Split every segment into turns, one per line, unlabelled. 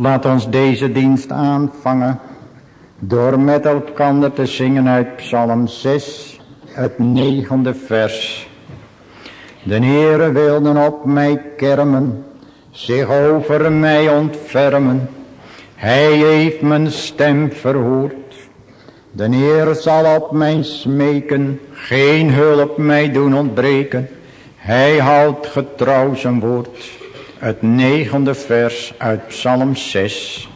Laat ons deze dienst aanvangen door met elkaar te zingen uit Psalm 6, het negende vers. De Heere wilde op mij kermen, zich over mij ontfermen. Hij heeft mijn stem verhoord. De Heer zal op mij smeken, geen hulp mij doen ontbreken. Hij houdt getrouw zijn woord. Het negende vers uit Psalm 6.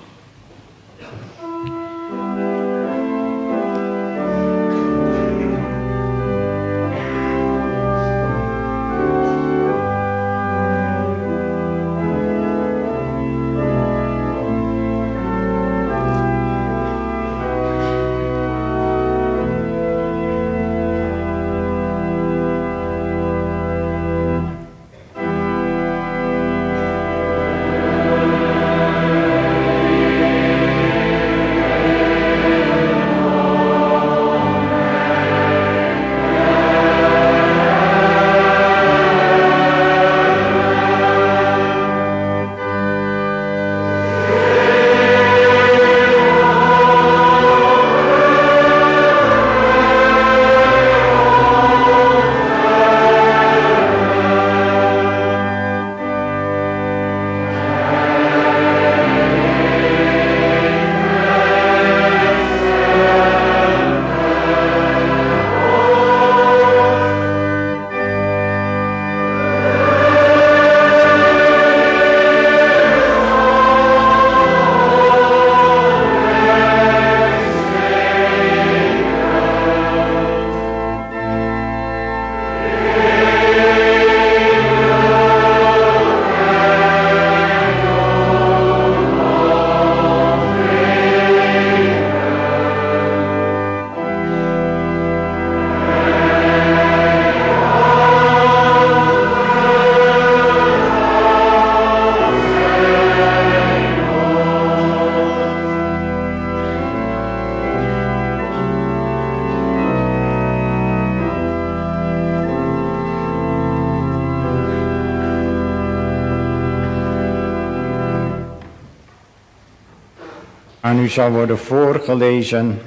Zal worden voorgelezen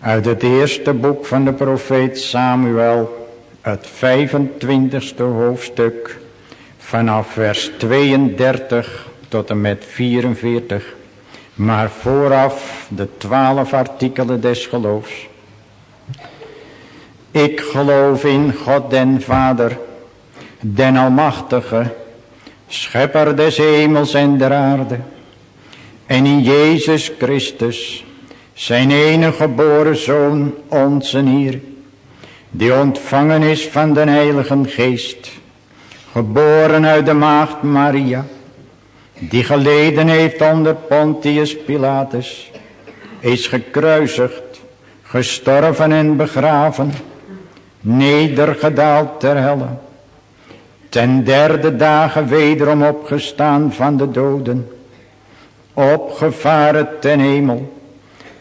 uit het eerste boek van de profeet Samuel, het 25ste hoofdstuk, vanaf vers 32 tot en met 44. Maar vooraf de twaalf artikelen des geloofs. Ik geloof in God den Vader, den Almachtige, Schepper des hemels en der aarde en in Jezus Christus, zijn enige geboren Zoon, onze Heer, die ontvangen is van de Heilige Geest, geboren uit de maagd Maria, die geleden heeft onder Pontius Pilatus, is gekruisigd, gestorven en begraven, nedergedaald ter helle, ten derde dagen wederom opgestaan van de doden, opgevaren ten hemel,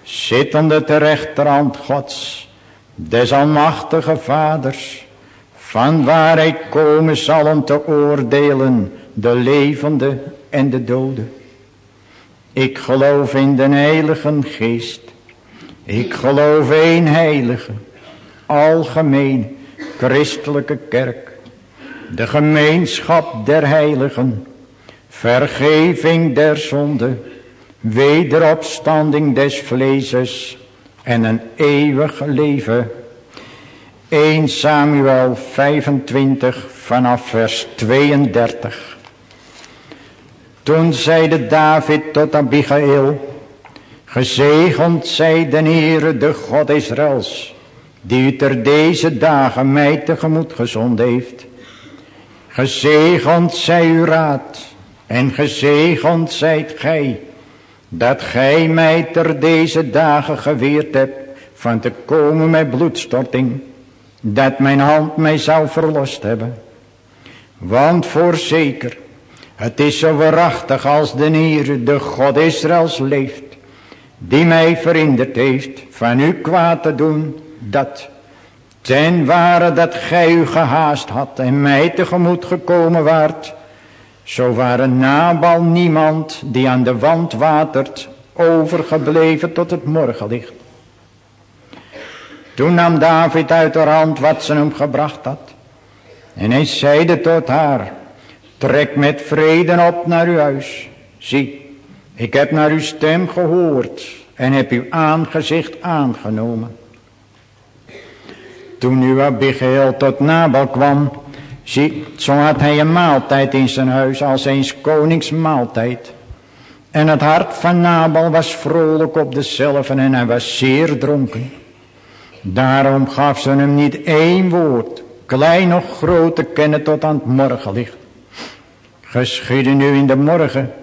zittende ter rechterhand Gods, des almachtige vaders, van waar hij komen zal om te oordelen de levende en de doden. Ik geloof in de heilige geest. Ik geloof een heilige, algemeen, christelijke kerk. De gemeenschap der heiligen vergeving der zonde, wederopstanding des vleeses en een eeuwig leven. 1 Samuel 25 vanaf vers 32. Toen zeide David tot Abigail, gezegend zij de Heere de God Israëls, die u ter deze dagen mij tegemoet gezond heeft. Gezegend zij uw raad en gezegend zijt gij, dat gij mij ter deze dagen geweerd hebt van te komen met bloedstorting, dat mijn hand mij zou verlost hebben. Want voorzeker, het is zo waarachtig als de Heer, de God Israëls leeft, die mij verhinderd heeft van u kwaad te doen, dat ten ware dat gij u gehaast had en mij tegemoet gekomen waart, Zo waren Nabal niemand die aan de wand watert overgebleven tot het morgenlicht. Toen nam David uit haar hand wat ze hem gebracht had. En hij zeide tot haar, trek met vrede op naar uw huis. Zie, ik heb naar uw stem gehoord en heb uw aangezicht aangenomen. Toen nu Abigail tot Nabal kwam, zie, zo had hij een maaltijd in zijn huis als eens koningsmaaltijd. En het hart van Nabal was vrolijk op dezelfde en hij was zeer dronken. Daarom gaf ze hem niet één woord, klein of groot, te kennen tot aan het morgenlicht. Geschiedde nu in de morgen,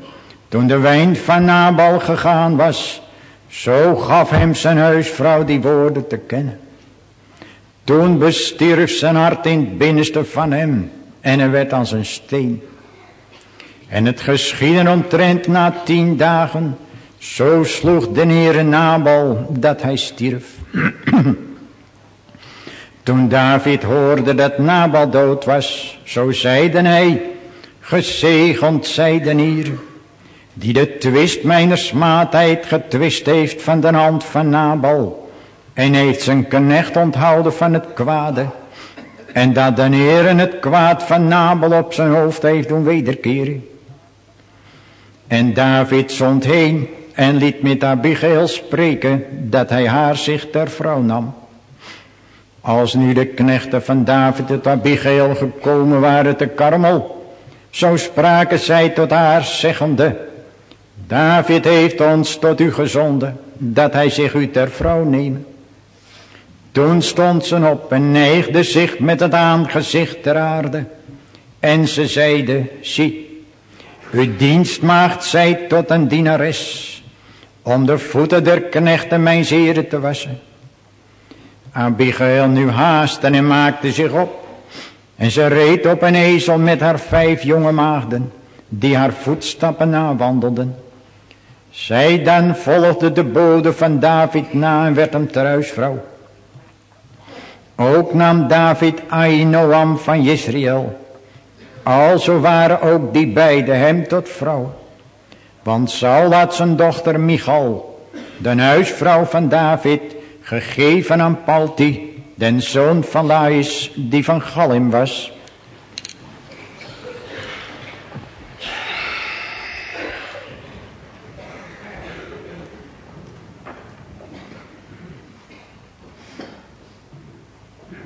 toen de wijn van Nabal gegaan was, zo gaf hem zijn huisvrouw die woorden te kennen. Toen bestierf zijn hart in het binnenste van hem en hij werd als een steen. En het geschieden omtrent na tien dagen, zo sloeg de Heere Nabal dat hij stierf. Toen David hoorde dat Nabal dood was, zo zeide hij, gezegend zij de Heer, die de twist mijner smaadheid getwist heeft van de hand van Nabal, en heeft zijn knecht onthouden van het kwade, en dat de Heer het kwaad van Nabal op zijn hoofd heeft doen wederkeren. En David zond heen en liet met Abigail spreken dat hij haar zich ter vrouw nam. Als nu de knechten van David tot Abigail gekomen waren te Karmel, zo spraken zij tot haar zeggende, David heeft ons tot u gezonden, dat hij zich u ter vrouw nemen. Toen stond ze op en neigde zich met het aangezicht ter aarde. En ze zeide, zie, uw dienstmaagd zij tot een dienares, om de voeten der knechten mijn zeren te wassen. Abigail nu haastte en maakte zich op. En ze reed op een ezel met haar vijf jonge maagden, die haar voetstappen nawandelden. Zij dan volgde de bode van David na en werd hem teruisvrouw. Ook nam David Ainoam van Israël. Alzo waren ook die beide hem tot vrouw. Want Saul had zijn dochter Michal, de huisvrouw van David, gegeven aan Palti, den zoon van Lais, die van Gallim was.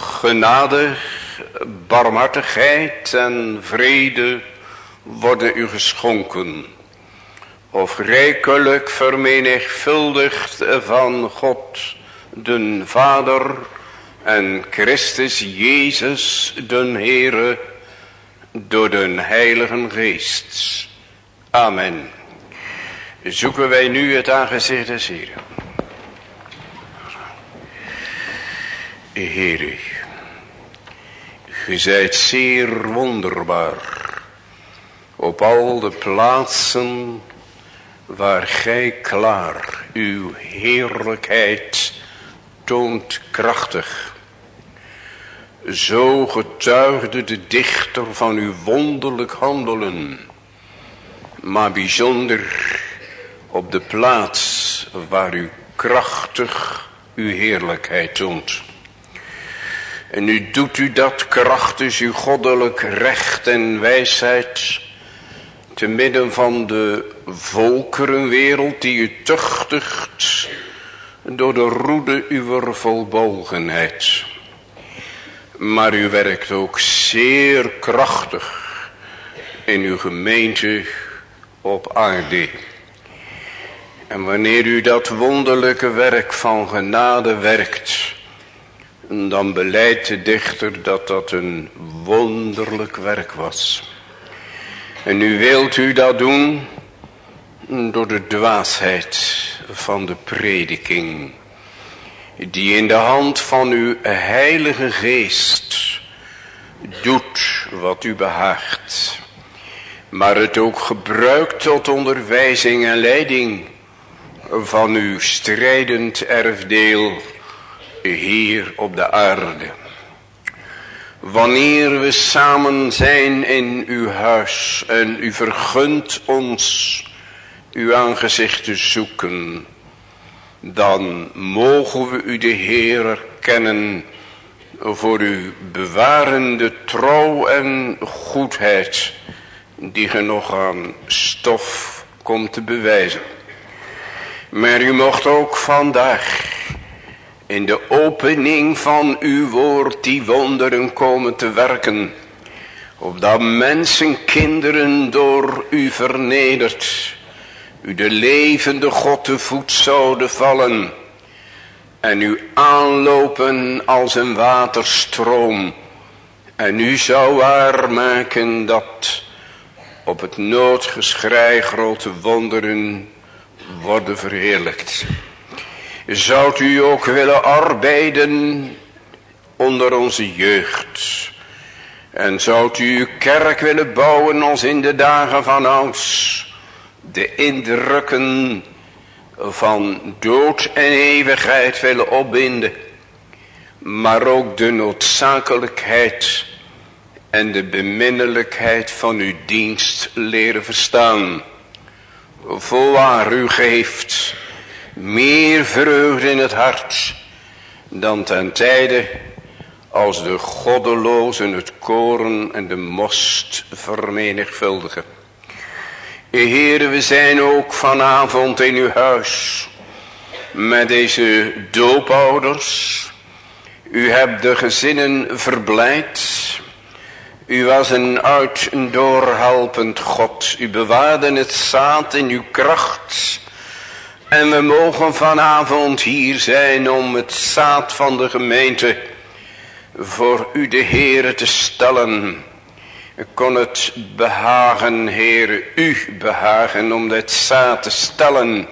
Genade, barmhartigheid en vrede worden u geschonken of rijkelijk vermenigvuldigd van God, den Vader en Christus Jezus, den Heere, door den Heiligen Geest. Amen. Zoeken wij nu het aangezicht des Heeren. Heere, ge zijt zeer wonderbaar op al de plaatsen waar gij klaar uw heerlijkheid toont krachtig. Zo getuigde de dichter van uw wonderlijk handelen, maar bijzonder op de plaats waar u krachtig uw heerlijkheid toont. En nu doet u dat krachtig uw goddelijk recht en wijsheid te midden van de volkerenwereld die u tuchtigt door de roede uw volbogenheid. Maar u werkt ook zeer krachtig in uw gemeente op aarde. En wanneer u dat wonderlijke werk van genade werkt, dan beleidt de dichter dat dat een wonderlijk werk was. En nu wilt u dat doen door de dwaasheid van de prediking. Die in de hand van uw heilige geest doet wat u behaagt. Maar het ook gebruikt tot onderwijzing en leiding van uw strijdend erfdeel hier op de aarde. Wanneer we samen zijn in uw huis en u vergunt ons uw aangezicht te zoeken, dan mogen we u de Heer erkennen voor uw bewarende trouw en goedheid, die ge nog aan stof komt te bewijzen. Maar u mocht ook vandaag in de opening van uw woord die wonderen komen te werken. Opdat mensen, kinderen door u vernederd, u de levende God te voet zouden vallen. En u aanlopen als een waterstroom. En u zou waarmaken dat op het noodgeschrei grote wonderen worden verheerlijkt. Zoudt u ook willen arbeiden onder onze jeugd. En zoudt u uw kerk willen bouwen als in de dagen van ouds. De indrukken van dood en eeuwigheid willen opbinden. Maar ook de noodzakelijkheid en de beminnelijkheid van uw dienst leren verstaan. Voorwaar u geeft meer vreugde in het hart dan ten tijde als de goddelozen het koren en de most vermenigvuldigen. Heere, we zijn ook vanavond in uw huis met deze doopouders. U hebt de gezinnen verblijd. U was een uit en doorhelpend God. U bewaarde het zaad in uw kracht. En we mogen vanavond hier zijn om het zaad van de gemeente voor u de Heere te stellen. Kon het behagen, Heere, u behagen om dit zaad te stellen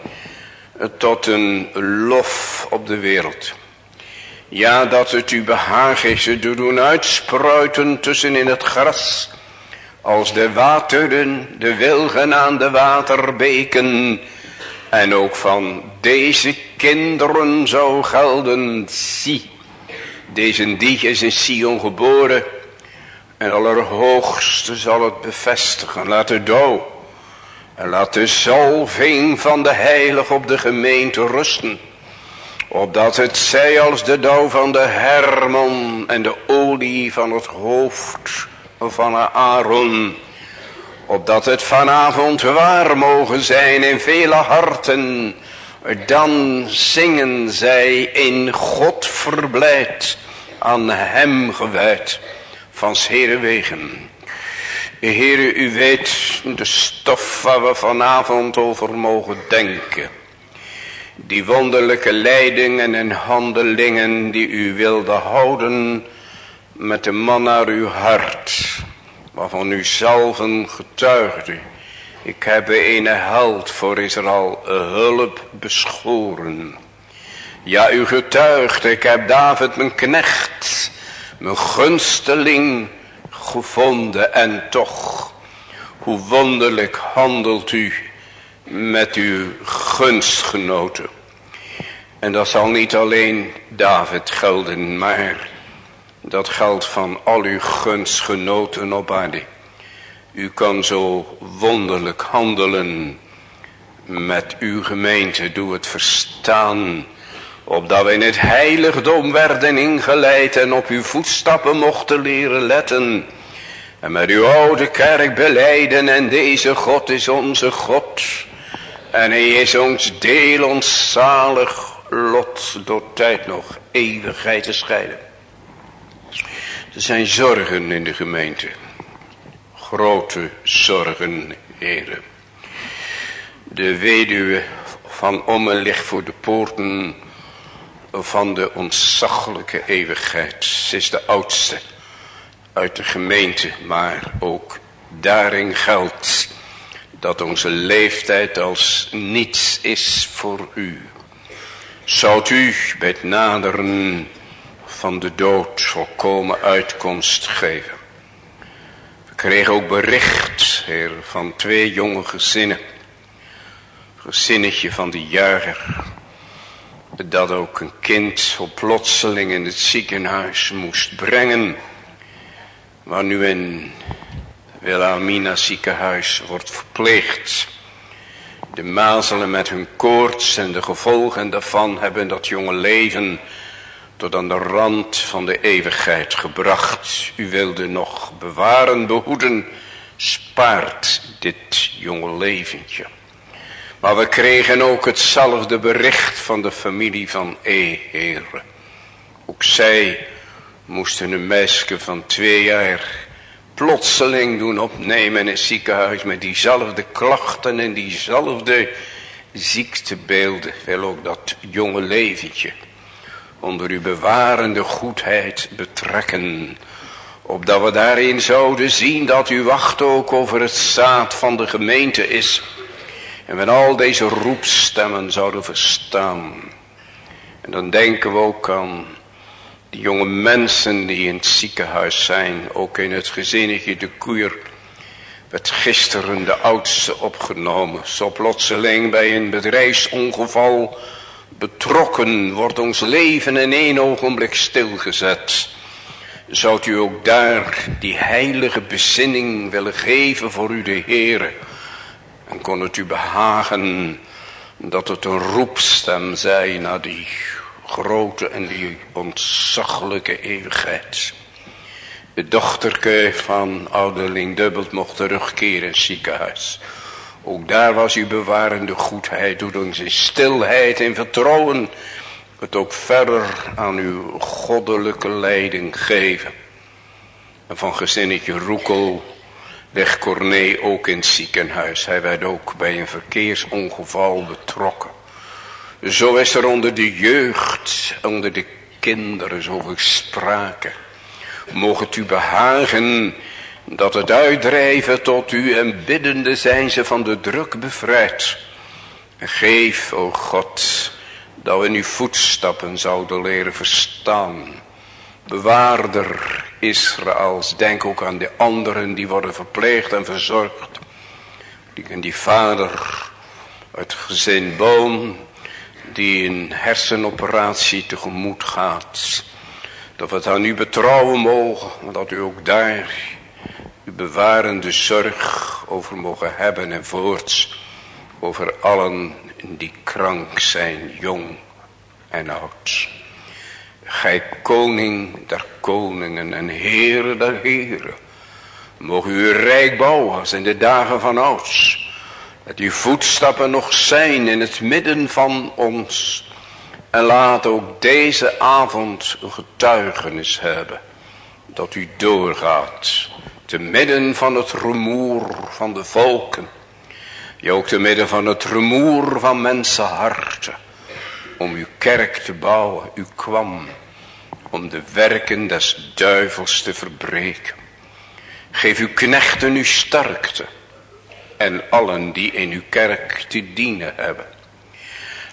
tot een lof op de wereld. Ja, dat het u behagen is te doen uitspruiten tussen in het gras. Als de wateren, de wilgen aan de waterbeken en ook van deze kinderen zou gelden, zie, deze die is in Sion geboren. En Allerhoogste zal het bevestigen. Laat de dauw en laat de zalving van de heilig op de gemeente rusten. Opdat het zij als de dauw van de Hermon en de olie van het hoofd van Aaron opdat het vanavond waar mogen zijn in vele harten. Dan zingen zij in God verblijd, aan hem gewijd, van zere wegen. Heere, u weet de stof waar we vanavond over mogen denken. Die wonderlijke leidingen en handelingen die u wilde houden met de man naar uw hart waarvan u zelven getuigde. Ik heb een held voor Israël hulp beschoren. Ja, u getuigt, ik heb David mijn knecht, mijn gunsteling gevonden. En toch, hoe wonderlijk handelt u met uw gunstgenoten. En dat zal niet alleen David gelden, maar dat geldt van al uw gunstgenoten op aarde. U kan zo wonderlijk handelen met uw gemeente. Doe het verstaan. Opdat we in het heiligdom werden ingeleid en op uw voetstappen mochten leren letten. En met uw oude kerk beleiden en deze God is onze God. En hij is ons deel, ons zalig lot door tijd nog eeuwigheid te scheiden. Zijn zorgen in de gemeente. Grote zorgen, heren. De weduwe van Omme ligt voor de poorten van de ontzaglijke eeuwigheid. Ze is de oudste uit de gemeente, maar ook Daarin geldt dat onze leeftijd als niets is voor u. Zou u bij het naderen van de dood volkomen uitkomst geven. We kregen ook bericht, heer, van twee jonge gezinnen. Gezinnetje van de jager. Dat ook een kind zo plotseling in het ziekenhuis moest brengen. Waar nu in Wilhelmina ziekenhuis wordt verpleegd. De mazelen met hun koorts en de gevolgen daarvan hebben dat jonge leven tot aan de rand van de eeuwigheid gebracht. U wilde nog bewaren, behoeden, spaart dit jonge leventje. Maar we kregen ook hetzelfde bericht van de familie van E, heren. Ook zij moesten een meisje van twee jaar plotseling doen opnemen in het ziekenhuis met diezelfde klachten en diezelfde ziektebeelden. Wil ook dat jonge leventje onder uw bewarende goedheid betrekken. Opdat we daarin zouden zien dat u wacht ook over het zaad van de gemeente is. En we al deze roepstemmen zouden verstaan. En dan denken we ook aan die jonge mensen die in het ziekenhuis zijn. Ook in het gezinnetje de koeier werd gisteren de oudste opgenomen. Zo plotseling bij een bedrijfsongeval betrokken wordt ons leven in één ogenblik stilgezet. Zou u ook daar die heilige bezinning willen geven voor u de Heere. En kon het u behagen dat het een roepstem zij naar die grote en die ontzaglijke eeuwigheid. De dochterke van ouderling Dubbelt mocht terugkeren in het ziekenhuis. Ook daar was uw bewarende goedheid. Doet ons in stilheid en vertrouwen. Het ook verder aan uw goddelijke leiding geven. En van gezinnetje Roekel ligt Corné ook in het ziekenhuis. Hij werd ook bij een verkeersongeval betrokken. Zo is er onder de jeugd, onder de kinderen zoveel sprake. Mocht het u behagen dat het uitdrijven tot u en biddende zijn ze van de druk bevrijd. Geef, o God, dat we in uw voetstappen zouden leren verstaan. Bewaarder Israëls, denk ook aan de anderen die worden verpleegd en verzorgd. Die, die vader uit gezin Boom, die een hersenoperatie tegemoet gaat. Dat we het aan u betrouwen mogen, dat u ook daar uw bewarende zorg over mogen hebben en voorts over allen die krank zijn, jong en oud. Gij koning der koningen en heren der heren, mogen u rijk bouwen als in de dagen van ouds. Dat uw voetstappen nog zijn in het midden van ons. En laat ook deze avond een getuigenis hebben dat u doorgaat te midden van het rumoer van de volken. Ja, ook te midden van het rumoer van mensenharten. Om uw kerk te bouwen. U kwam om de werken des duivels te verbreken. Geef uw knechten uw sterkte. En allen die in uw kerk te dienen hebben.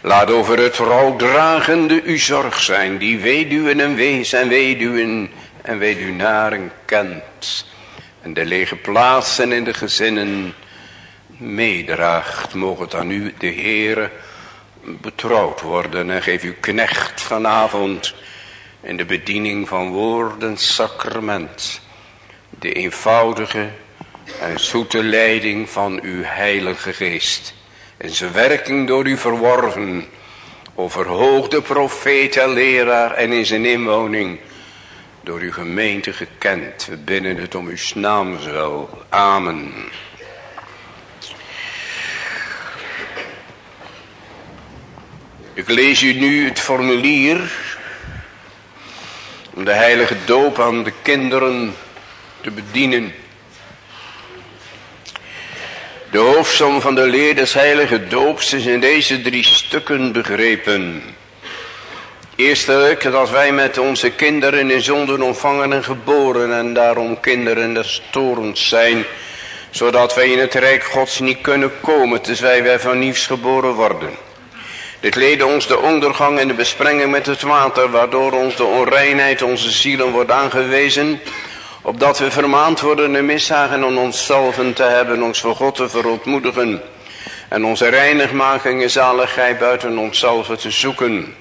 Laat over het rouwdragende uw zorg zijn. Die weduwen en wees en weduwen en weduwnaren kent en de lege plaatsen in de gezinnen meedraagt. Mogen het aan u, de Heere, betrouwd worden en geef uw knecht vanavond in de bediening van woorden sacrament de eenvoudige en zoete leiding van uw heilige geest en zijn werking door u verworven overhoogde profeet en leraar en in zijn inwoning door uw gemeente gekend. We binnen het om uw naam zo. Amen. Ik lees u nu het formulier om de heilige doop aan de kinderen te bedienen. De hoofdsom van de leer des heilige doops is in deze drie stukken begrepen. Eerstelijk dat wij met onze kinderen in zonden ontvangen en geboren en daarom kinderen des torens zijn. zodat wij in het rijk gods niet kunnen komen, tenzij wij van nieuws geboren worden. Dit leed ons de ondergang en de besprenging met het water, waardoor ons de onreinheid onze zielen wordt aangewezen, opdat we vermaand worden de mishagen om onszelf te hebben, ons voor God te verontmoedigen en onze reinigmaking en zaligheid buiten onszelf te zoeken.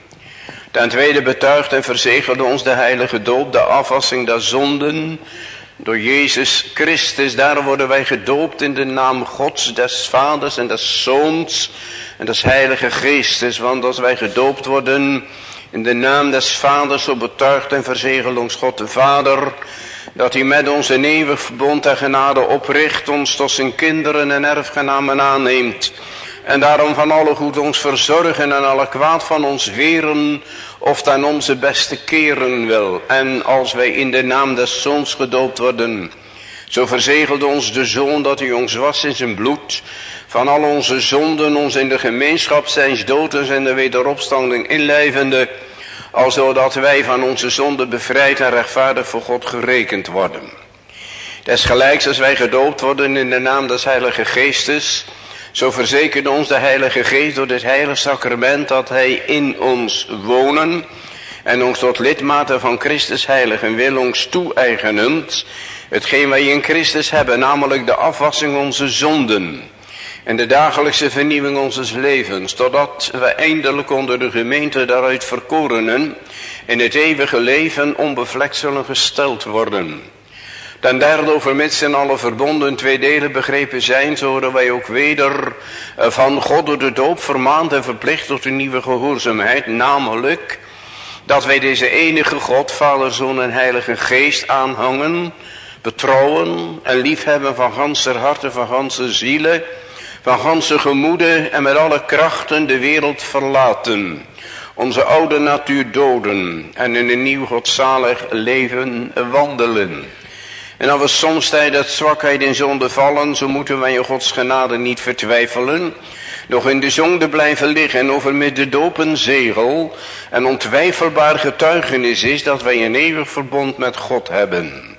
Ten tweede betuigt en verzegelde ons de heilige doop, de afwassing der zonden, door Jezus Christus. Daar worden wij gedoopt in de naam Gods, des Vaders en des Zoons en des Heilige Geestes. Want als wij gedoopt worden in de naam des Vaders, zo betuigt en verzegelt ons God de Vader, dat hij met ons een eeuwig verbond en genade opricht, ons tot zijn kinderen en erfgenamen aanneemt. En daarom van alle goed ons verzorgen en alle kwaad van ons weren, of ten onze beste keren wil. En als wij in de naam des Zoons gedoopt worden, zo verzegelde ons de Zoon dat hij ons was in zijn bloed, van al onze zonden ons in de gemeenschap zijns dood en de wederopstanding inlijvende, alzodat wij van onze zonden bevrijd en rechtvaardig voor God gerekend worden. Desgelijks als wij gedoopt worden in de naam des Heilige Geestes, zo verzekerde ons de Heilige Geest door dit heilige sacrament dat Hij in ons wonen en ons tot lidmaten van Christus heiligen wil ons toe-eigenend, hetgeen wij in Christus hebben, namelijk de afwassing onze zonden en de dagelijkse vernieuwing onze levens, totdat we eindelijk onder de gemeente daaruit verkorenen in het eeuwige leven onbevlekt zullen gesteld worden. Ten derde overmits in alle verbonden twee delen begrepen zijn, zouden wij ook weder eh, van God door de doop vermaand en verplicht tot een nieuwe gehoorzaamheid, namelijk dat wij deze enige God, Vader, Zoon en Heilige Geest aanhangen, betrouwen en liefhebben van ganser harte, van ganse zielen, van ganse gemoeden en met alle krachten de wereld verlaten. Onze oude natuur doden en in een nieuw godzalig leven wandelen. En als we soms tijdens zwakheid in zonde vallen, zo moeten wij in Gods genade niet vertwijfelen. Nog in de zonde blijven liggen en over met de dopen zegel. En ontwijfelbaar getuigenis is dat wij een eeuwig verbond met God hebben.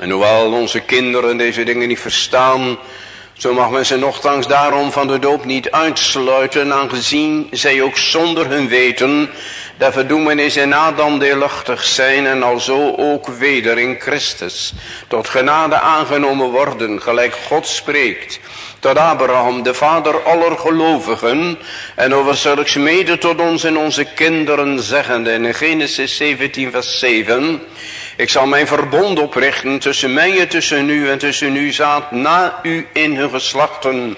En hoewel onze kinderen deze dingen niet verstaan, zo mag men ze nogthans daarom van de doop niet uitsluiten, aangezien zij ook zonder hun weten de verdoemenis in Adam deelachtig zijn en alzo ook weder in Christus. Tot genade aangenomen worden, gelijk God spreekt tot Abraham, de vader aller gelovigen, en over zulks mede tot ons en onze kinderen zeggende in Genesis 17 vers 7, ik zal mijn verbond oprichten tussen mij en tussen u en tussen u zaad na u in hun geslachten.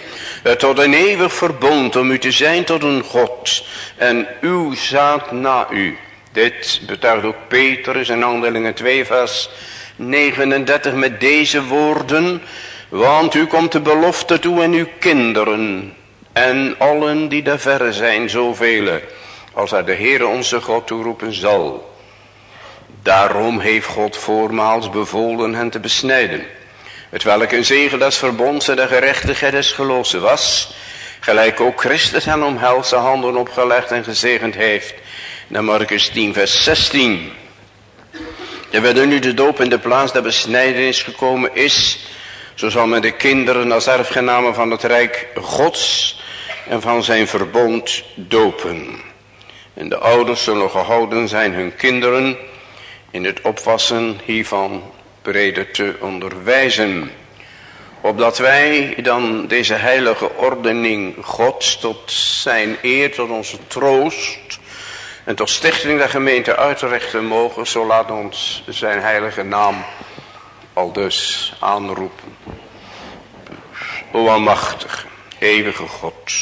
Tot een eeuwig verbond om u te zijn tot een God. En uw zaad na u. Dit betuigt ook Petrus in handelingen 2 vers 39 met deze woorden. Want u komt de belofte toe en uw kinderen. En allen die daar verre zijn, zoveel. Als hij de Heere onze God toeroepen zal. Daarom heeft God voormaals bevolen hen te besnijden. Het welk een zegel des verbonds en de gerechtigheid des geloofs was. Gelijk ook Christus hen om helse handen opgelegd en gezegend heeft. Naar Marcus 10 vers 16. Er werden nu de doop in de plaats der besnijdenis gekomen is. Zo zal men de kinderen als erfgenamen van het rijk gods en van zijn verbond dopen. En de ouders zullen gehouden zijn hun kinderen in het opwassen hiervan breder te onderwijzen. Opdat wij dan deze heilige ordening Gods tot zijn eer, tot onze troost en tot stichting der gemeente uitrichten mogen, zo laat ons zijn heilige naam al dus aanroepen. O almachtige, eeuwige God,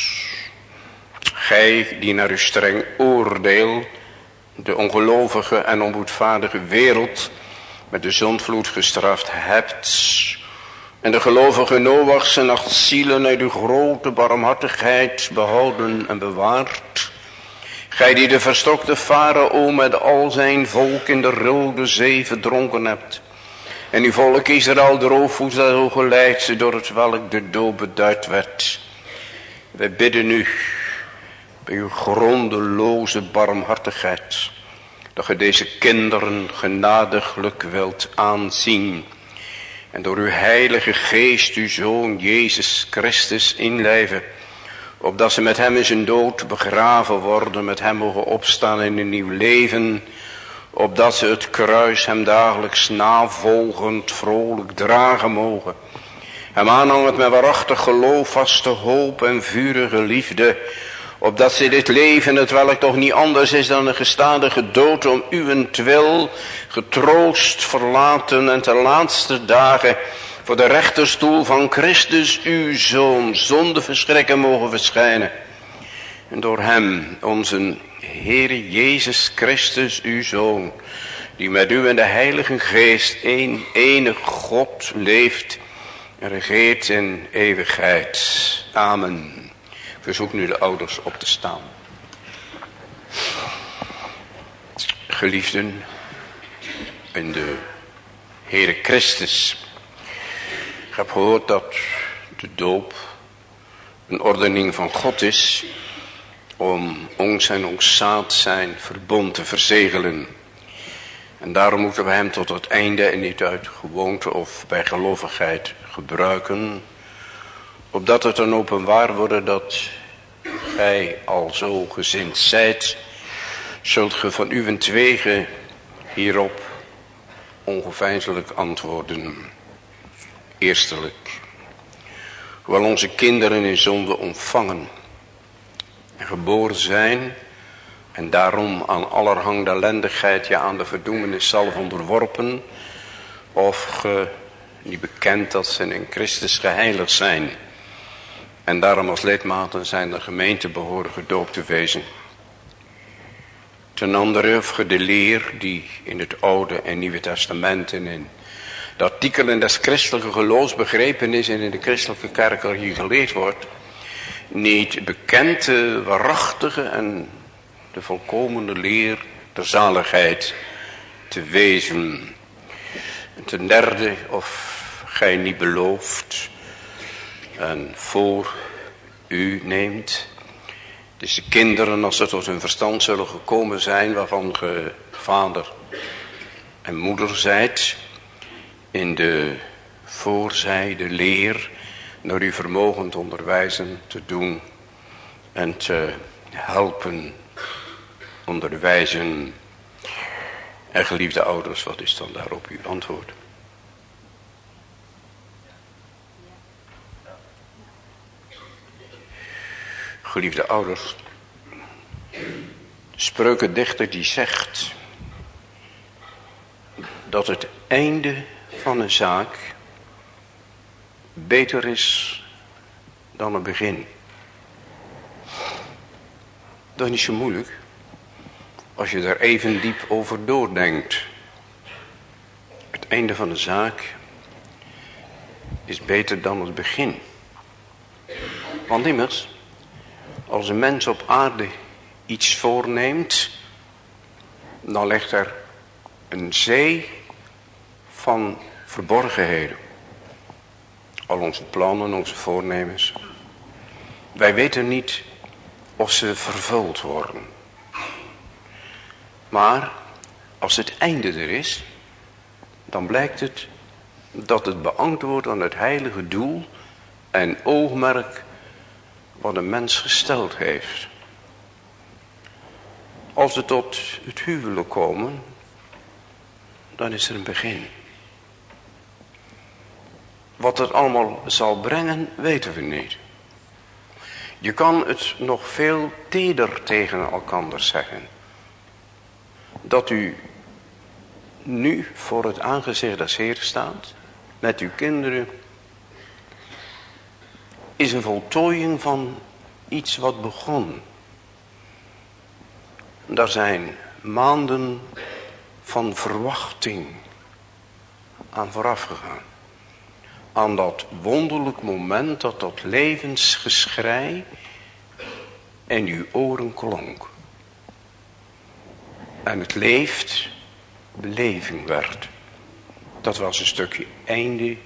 gij die naar uw streng oordeel de ongelovige en onboedvaardige wereld met de zondvloed gestraft hebt. En de gelovige Noachs en acht zielen uit uw grote barmhartigheid behouden en bewaard. Gij die de verstokte farao met al zijn volk in de rode zee verdronken hebt. En uw volk Israël droogvoets zo geleid door het welk de dood beduid werd. Wij bidden u uw grondeloze barmhartigheid, dat ge deze kinderen genadiglijk wilt aanzien. En door uw heilige geest, uw zoon Jezus Christus inleven. Opdat ze met hem in zijn dood begraven worden, met hem mogen opstaan in een nieuw leven. Opdat ze het kruis hem dagelijks navolgend vrolijk dragen mogen. Hem aanhangend met waarachtig geloof, vaste hoop en vurige liefde opdat ze dit leven, het welk toch niet anders is dan een gestadige dood om uwentwil, getroost verlaten en ten laatste dagen voor de rechterstoel van Christus uw Zoon zonder verschrikken mogen verschijnen. En door hem, onze Heere Jezus Christus uw Zoon, die met u en de Heilige Geest één enig God leeft en regeert in eeuwigheid. Amen. Verzoek nu de ouders op te staan. Geliefden in de Heere Christus. Ik heb gehoord dat de doop een ordening van God is om ons en ons zaad zijn verbond te verzegelen. En daarom moeten we hem tot het einde en niet uit gewoonte of bij gelovigheid gebruiken opdat het dan openbaar worden dat gij al zo gezind zijt, zult ge van uwentwege hierop ongeveinselijk antwoorden. Eerstelijk, hoewel onze kinderen in zonde ontvangen en geboren zijn en daarom aan allerhande ellendigheid, ja aan de verdoemenis zelf onderworpen, of ge niet bekend dat ze in Christus geheiligd zijn, en daarom als lidmaten zijn de gemeente behoren gedoopt te wezen. Ten andere de leer die in het Oude en Nieuwe Testament en in de artikelen des christelijke geloofs begrepen is en in de christelijke kerk hier geleerd wordt, niet bekend de waarachtige en de volkomene leer der zaligheid te wezen. En ten derde, of gij niet belooft en voor u neemt. Dus de kinderen als ze tot hun verstand zullen gekomen zijn waarvan ge vader en moeder zijt. In de voorzijde leer naar uw vermogen te onderwijzen, te doen en te helpen, onderwijzen. En geliefde ouders, wat is dan daarop uw antwoord? Geliefde ouders, de spreukendichter die zegt dat het einde van een zaak beter is dan het begin. Dat is niet zo moeilijk als je er even diep over doordenkt. Het einde van de zaak is beter dan het begin. Want immers, als een mens op aarde iets voorneemt, dan ligt er een zee van verborgenheden. Al onze plannen, onze voornemens. Wij weten niet of ze vervuld worden. Maar als het einde er is, dan blijkt het dat het beantwoordt aan het heilige doel en oogmerk wat een mens gesteld heeft. Als we tot het huwelijk komen, dan is er een begin. Wat het allemaal zal brengen, weten we niet. Je kan het nog veel teder tegen elkander zeggen. Dat u nu voor het aangezicht des Heer staat, met uw kinderen, is een voltooiing van iets wat begon. Daar zijn maanden van verwachting aan vooraf gegaan. Aan dat wonderlijk moment dat dat levensgeschrei in uw oren klonk. En het leeft, beleving werd. Dat was een stukje einde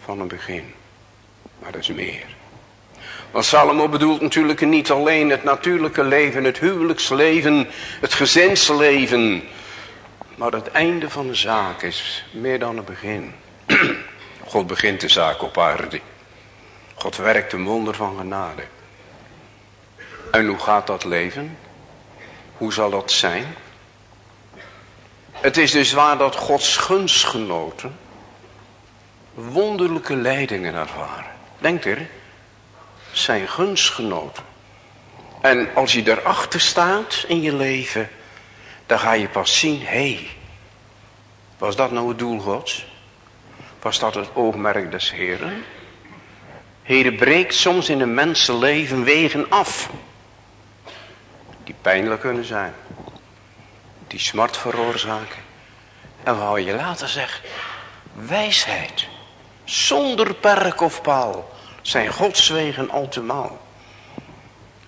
van een begin. Maar dat is meer. Want Salomo bedoelt natuurlijk niet alleen het natuurlijke leven, het huwelijksleven, het gezinsleven. Maar het einde van de zaak is meer dan het begin. God begint de zaak op aarde. God werkt een wonder van genade. En hoe gaat dat leven? Hoe zal dat zijn? Het is dus waar dat Gods gunstgenoten wonderlijke leidingen ervaren. Denk er, zijn gunstgenoten. En als je erachter staat in je leven, dan ga je pas zien, hé, hey, was dat nou het doel Gods? Was dat het oogmerk des Heren? Heren breekt soms in een mensenleven wegen af. Die pijnlijk kunnen zijn. Die smart veroorzaken. En wou je later zeggen. Wijsheid. Zonder perk of paal. Zijn Gods wegen altemaal.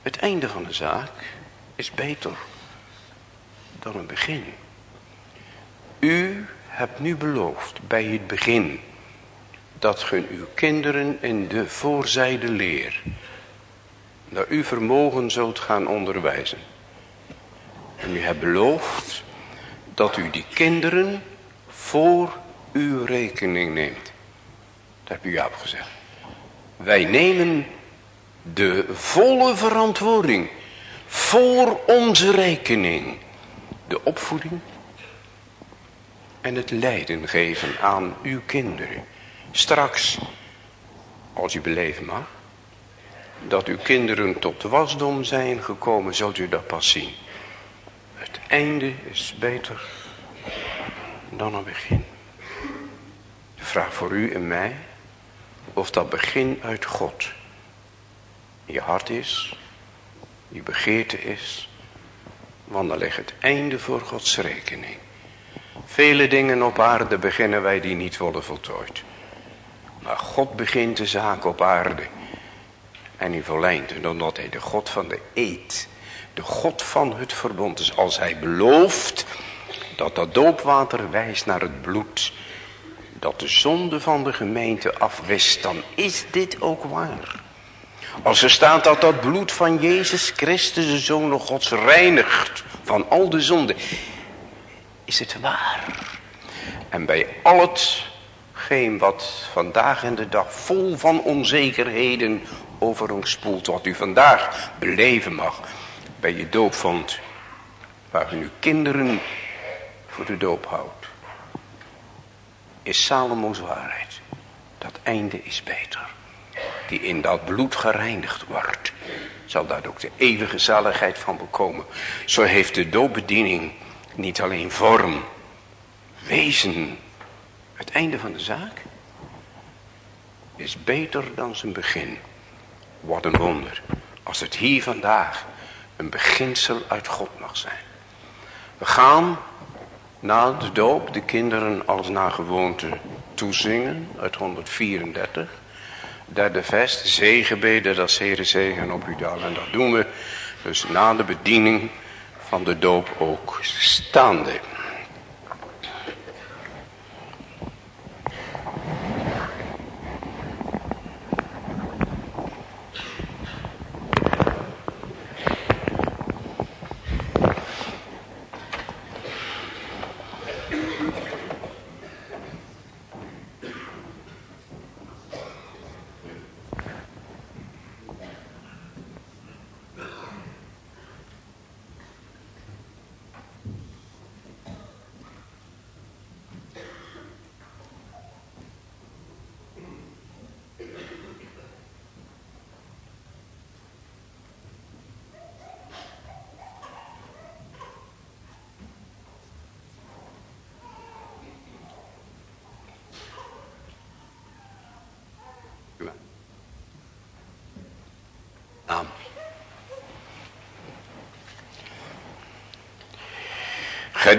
Het einde van de zaak is beter dan een begin. U hebt nu beloofd bij het begin dat ge uw kinderen in de voorzijde leer, dat u vermogen zult gaan onderwijzen. En u hebt beloofd dat u die kinderen voor uw rekening neemt. Dat heb u gezegd. Wij nemen de volle verantwoording voor onze rekening. De opvoeding en het lijden geven aan uw kinderen. Straks, als u beleven mag, dat uw kinderen tot wasdom zijn gekomen, zult u dat pas zien. Het einde is beter dan het begin. De vraag voor u en mij, of dat begin uit God je hart is, je begeerte is, want dan ligt het einde voor Gods rekening. Vele dingen op aarde beginnen wij die niet worden voltooid. Maar God begint de zaak op aarde. En hij verlijnt het omdat hij de God van de eed, de God van het verbond is. Als hij belooft dat dat doopwater wijst naar het bloed, dat de zonde van de gemeente afwist, dan is dit ook waar. Als er staat dat dat bloed van Jezus Christus, de Zoon Gods, reinigt van al de zonde, is het waar. En bij al hetgeen wat vandaag in de dag vol van onzekerheden over ons spoelt, wat u vandaag beleven mag bij je doopvond, waar u uw kinderen voor de doop houdt, is Salomo's waarheid. Dat einde is beter. Die in dat bloed gereinigd wordt, zal daar ook de eeuwige zaligheid van bekomen. Zo heeft de doopbediening niet alleen vorm, wezen. Het einde van de zaak is beter dan zijn begin. Wat een wonder. Als het hier vandaag een beginsel uit God mag zijn. We gaan na de doop de kinderen als naar gewoonte toezingen uit 134. Derde vers, zegenbeden, dat is zegen op u dan. En dat doen we dus na de bediening van de doop ook staande.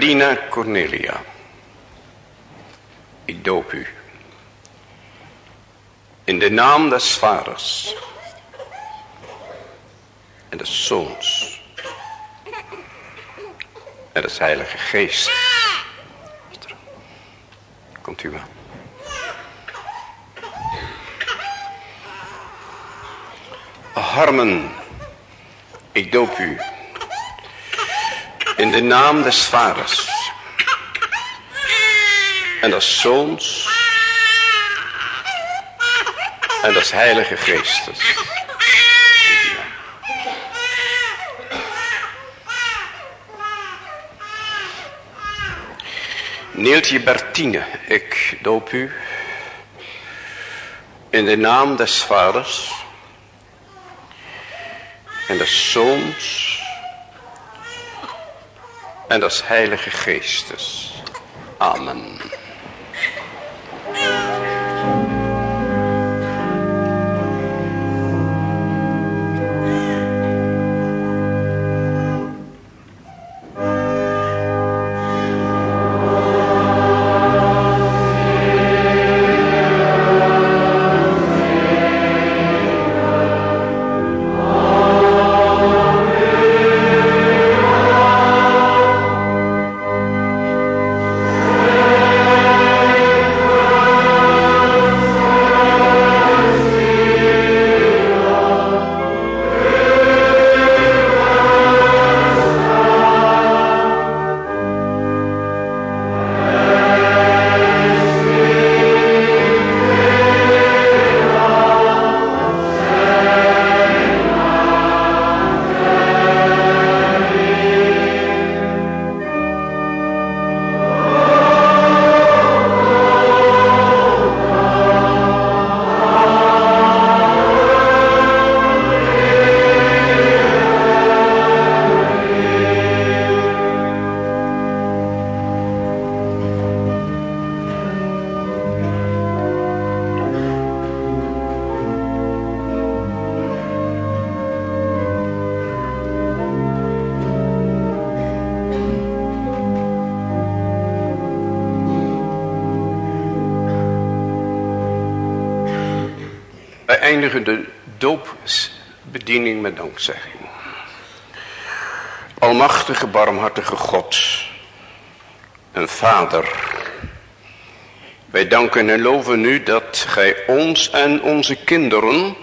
Gadina Cornelia, ik doop u. In de naam des vaders en des zoons en des heilige geest. Komt u aan. Harmen, ik doop u in de naam des vaders. En des zoons. en des Heilige Geestes. Neeltje Bertine, ik doop u in de naam des vaders en des zoons en des heilige geestes. Amen. Danken en loven u dat gij ons en onze kinderen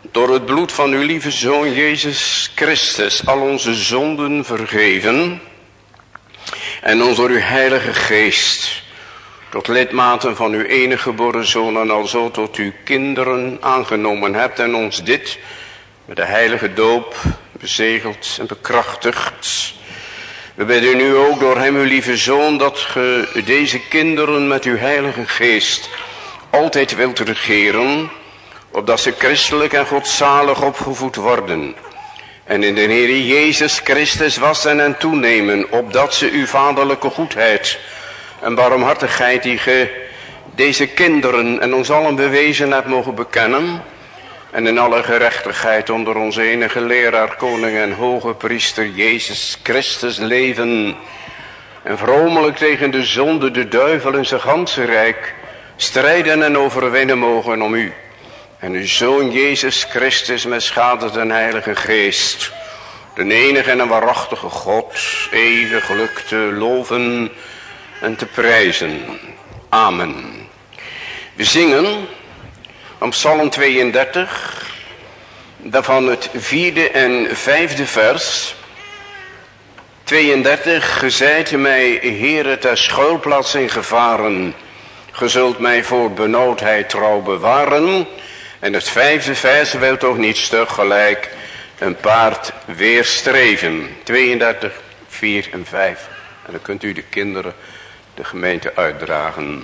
door het bloed van uw lieve Zoon Jezus Christus al onze zonden vergeven en ons uw heilige geest tot lidmaten van uw enige geboren zoon en alzo tot uw kinderen aangenomen hebt en ons dit met de heilige doop bezegeld en bekrachtigd. We bidden nu ook door hem, uw lieve zoon, dat ge deze kinderen met uw heilige geest altijd wilt regeren, opdat ze christelijk en godzalig opgevoed worden. En in de Heer Jezus Christus wassen en toenemen, opdat ze uw vaderlijke goedheid en barmhartigheid die ge deze kinderen en ons allen bewezen hebt mogen bekennen. En in alle gerechtigheid onder onze enige leraar, koning en hoge priester Jezus Christus leven. En vromelijk tegen de zonde, de duivel en zijn ganse rijk strijden en overwinnen mogen om u. En uw Zoon Jezus Christus met schade den Heilige Geest. De enige en waarachtige God, eeuwig geluk te loven en te prijzen. Amen. We zingen om Psalm 32, daarvan het vierde en vijfde vers. 32, gezijt mij, Heere, ter schuilplaats in gevaren. Ge zult mij voor benauwdheid trouw bewaren. En het vijfde vers wil toch niet stug gelijk een paard weerstreven. 32, 4 en 5. En dan kunt u de kinderen de gemeente uitdragen.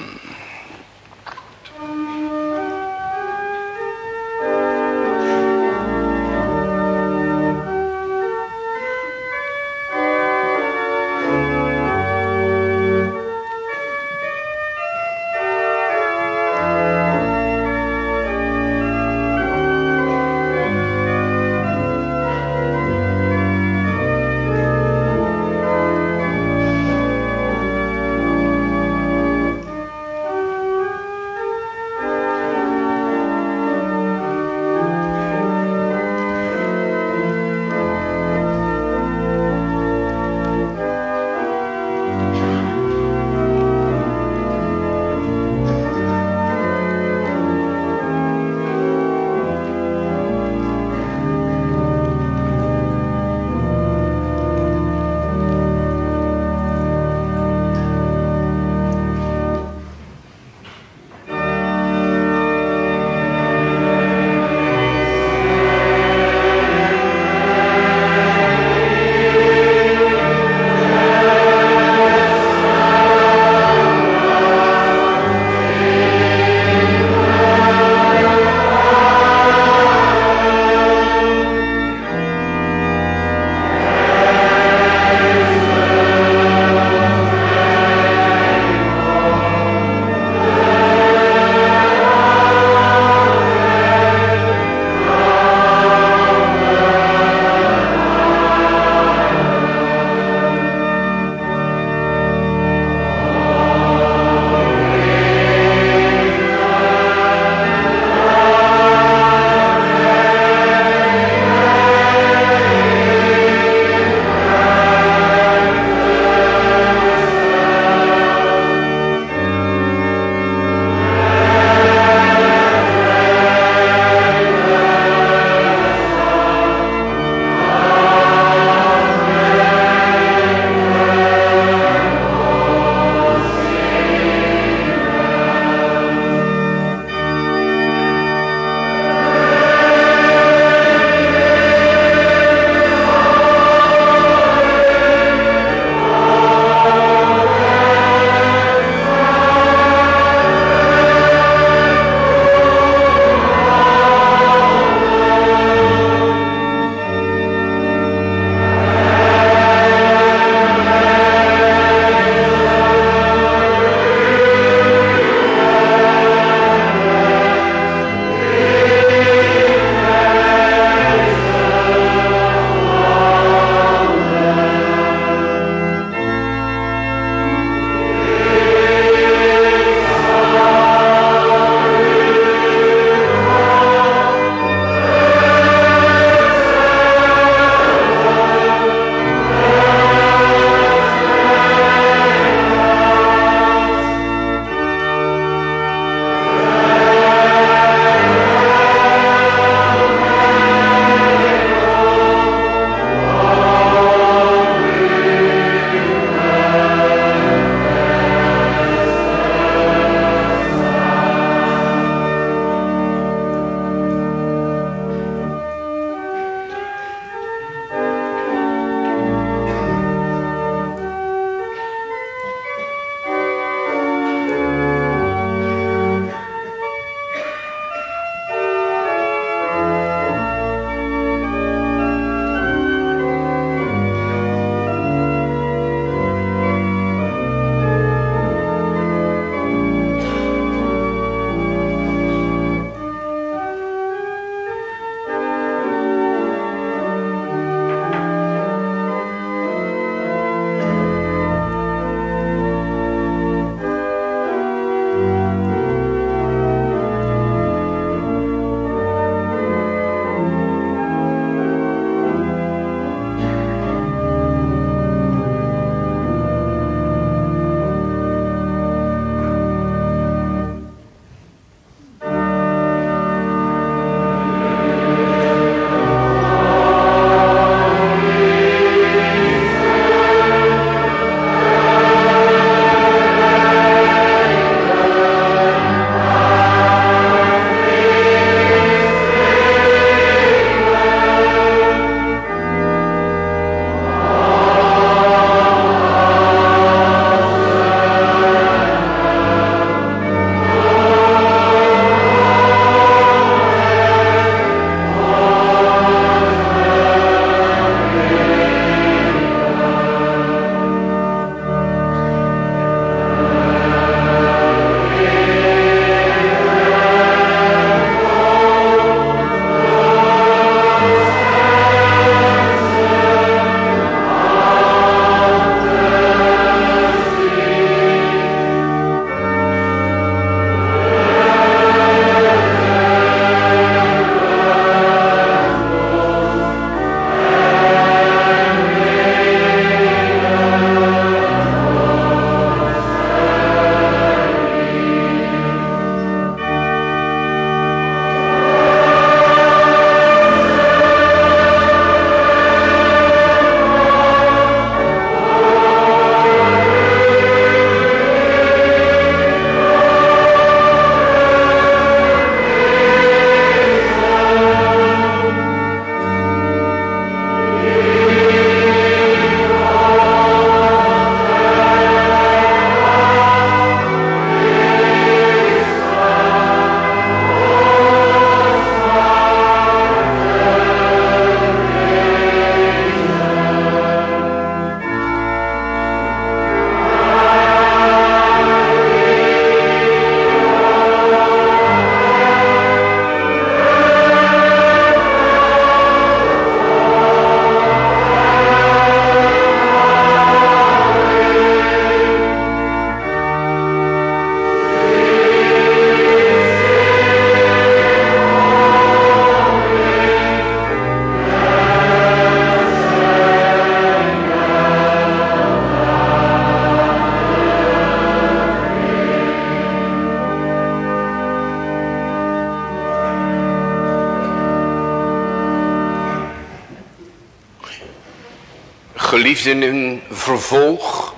Geliefden in vervolg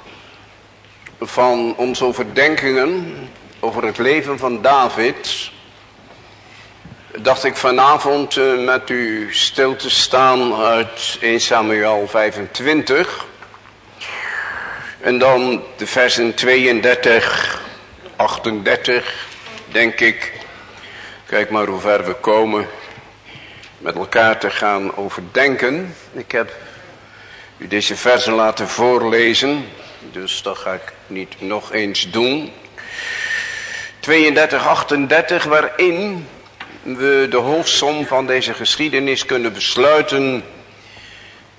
van onze overdenkingen over het leven van David, dacht ik vanavond eh, met u stil te staan uit 1 Samuel 25. En dan de versen 32, 38, denk ik. Kijk maar hoe ver we komen met elkaar te gaan overdenken. Ik heb u deze versen laten voorlezen, dus dat ga ik niet nog eens doen. 32, 38, waarin we de hoofdsom van deze geschiedenis kunnen besluiten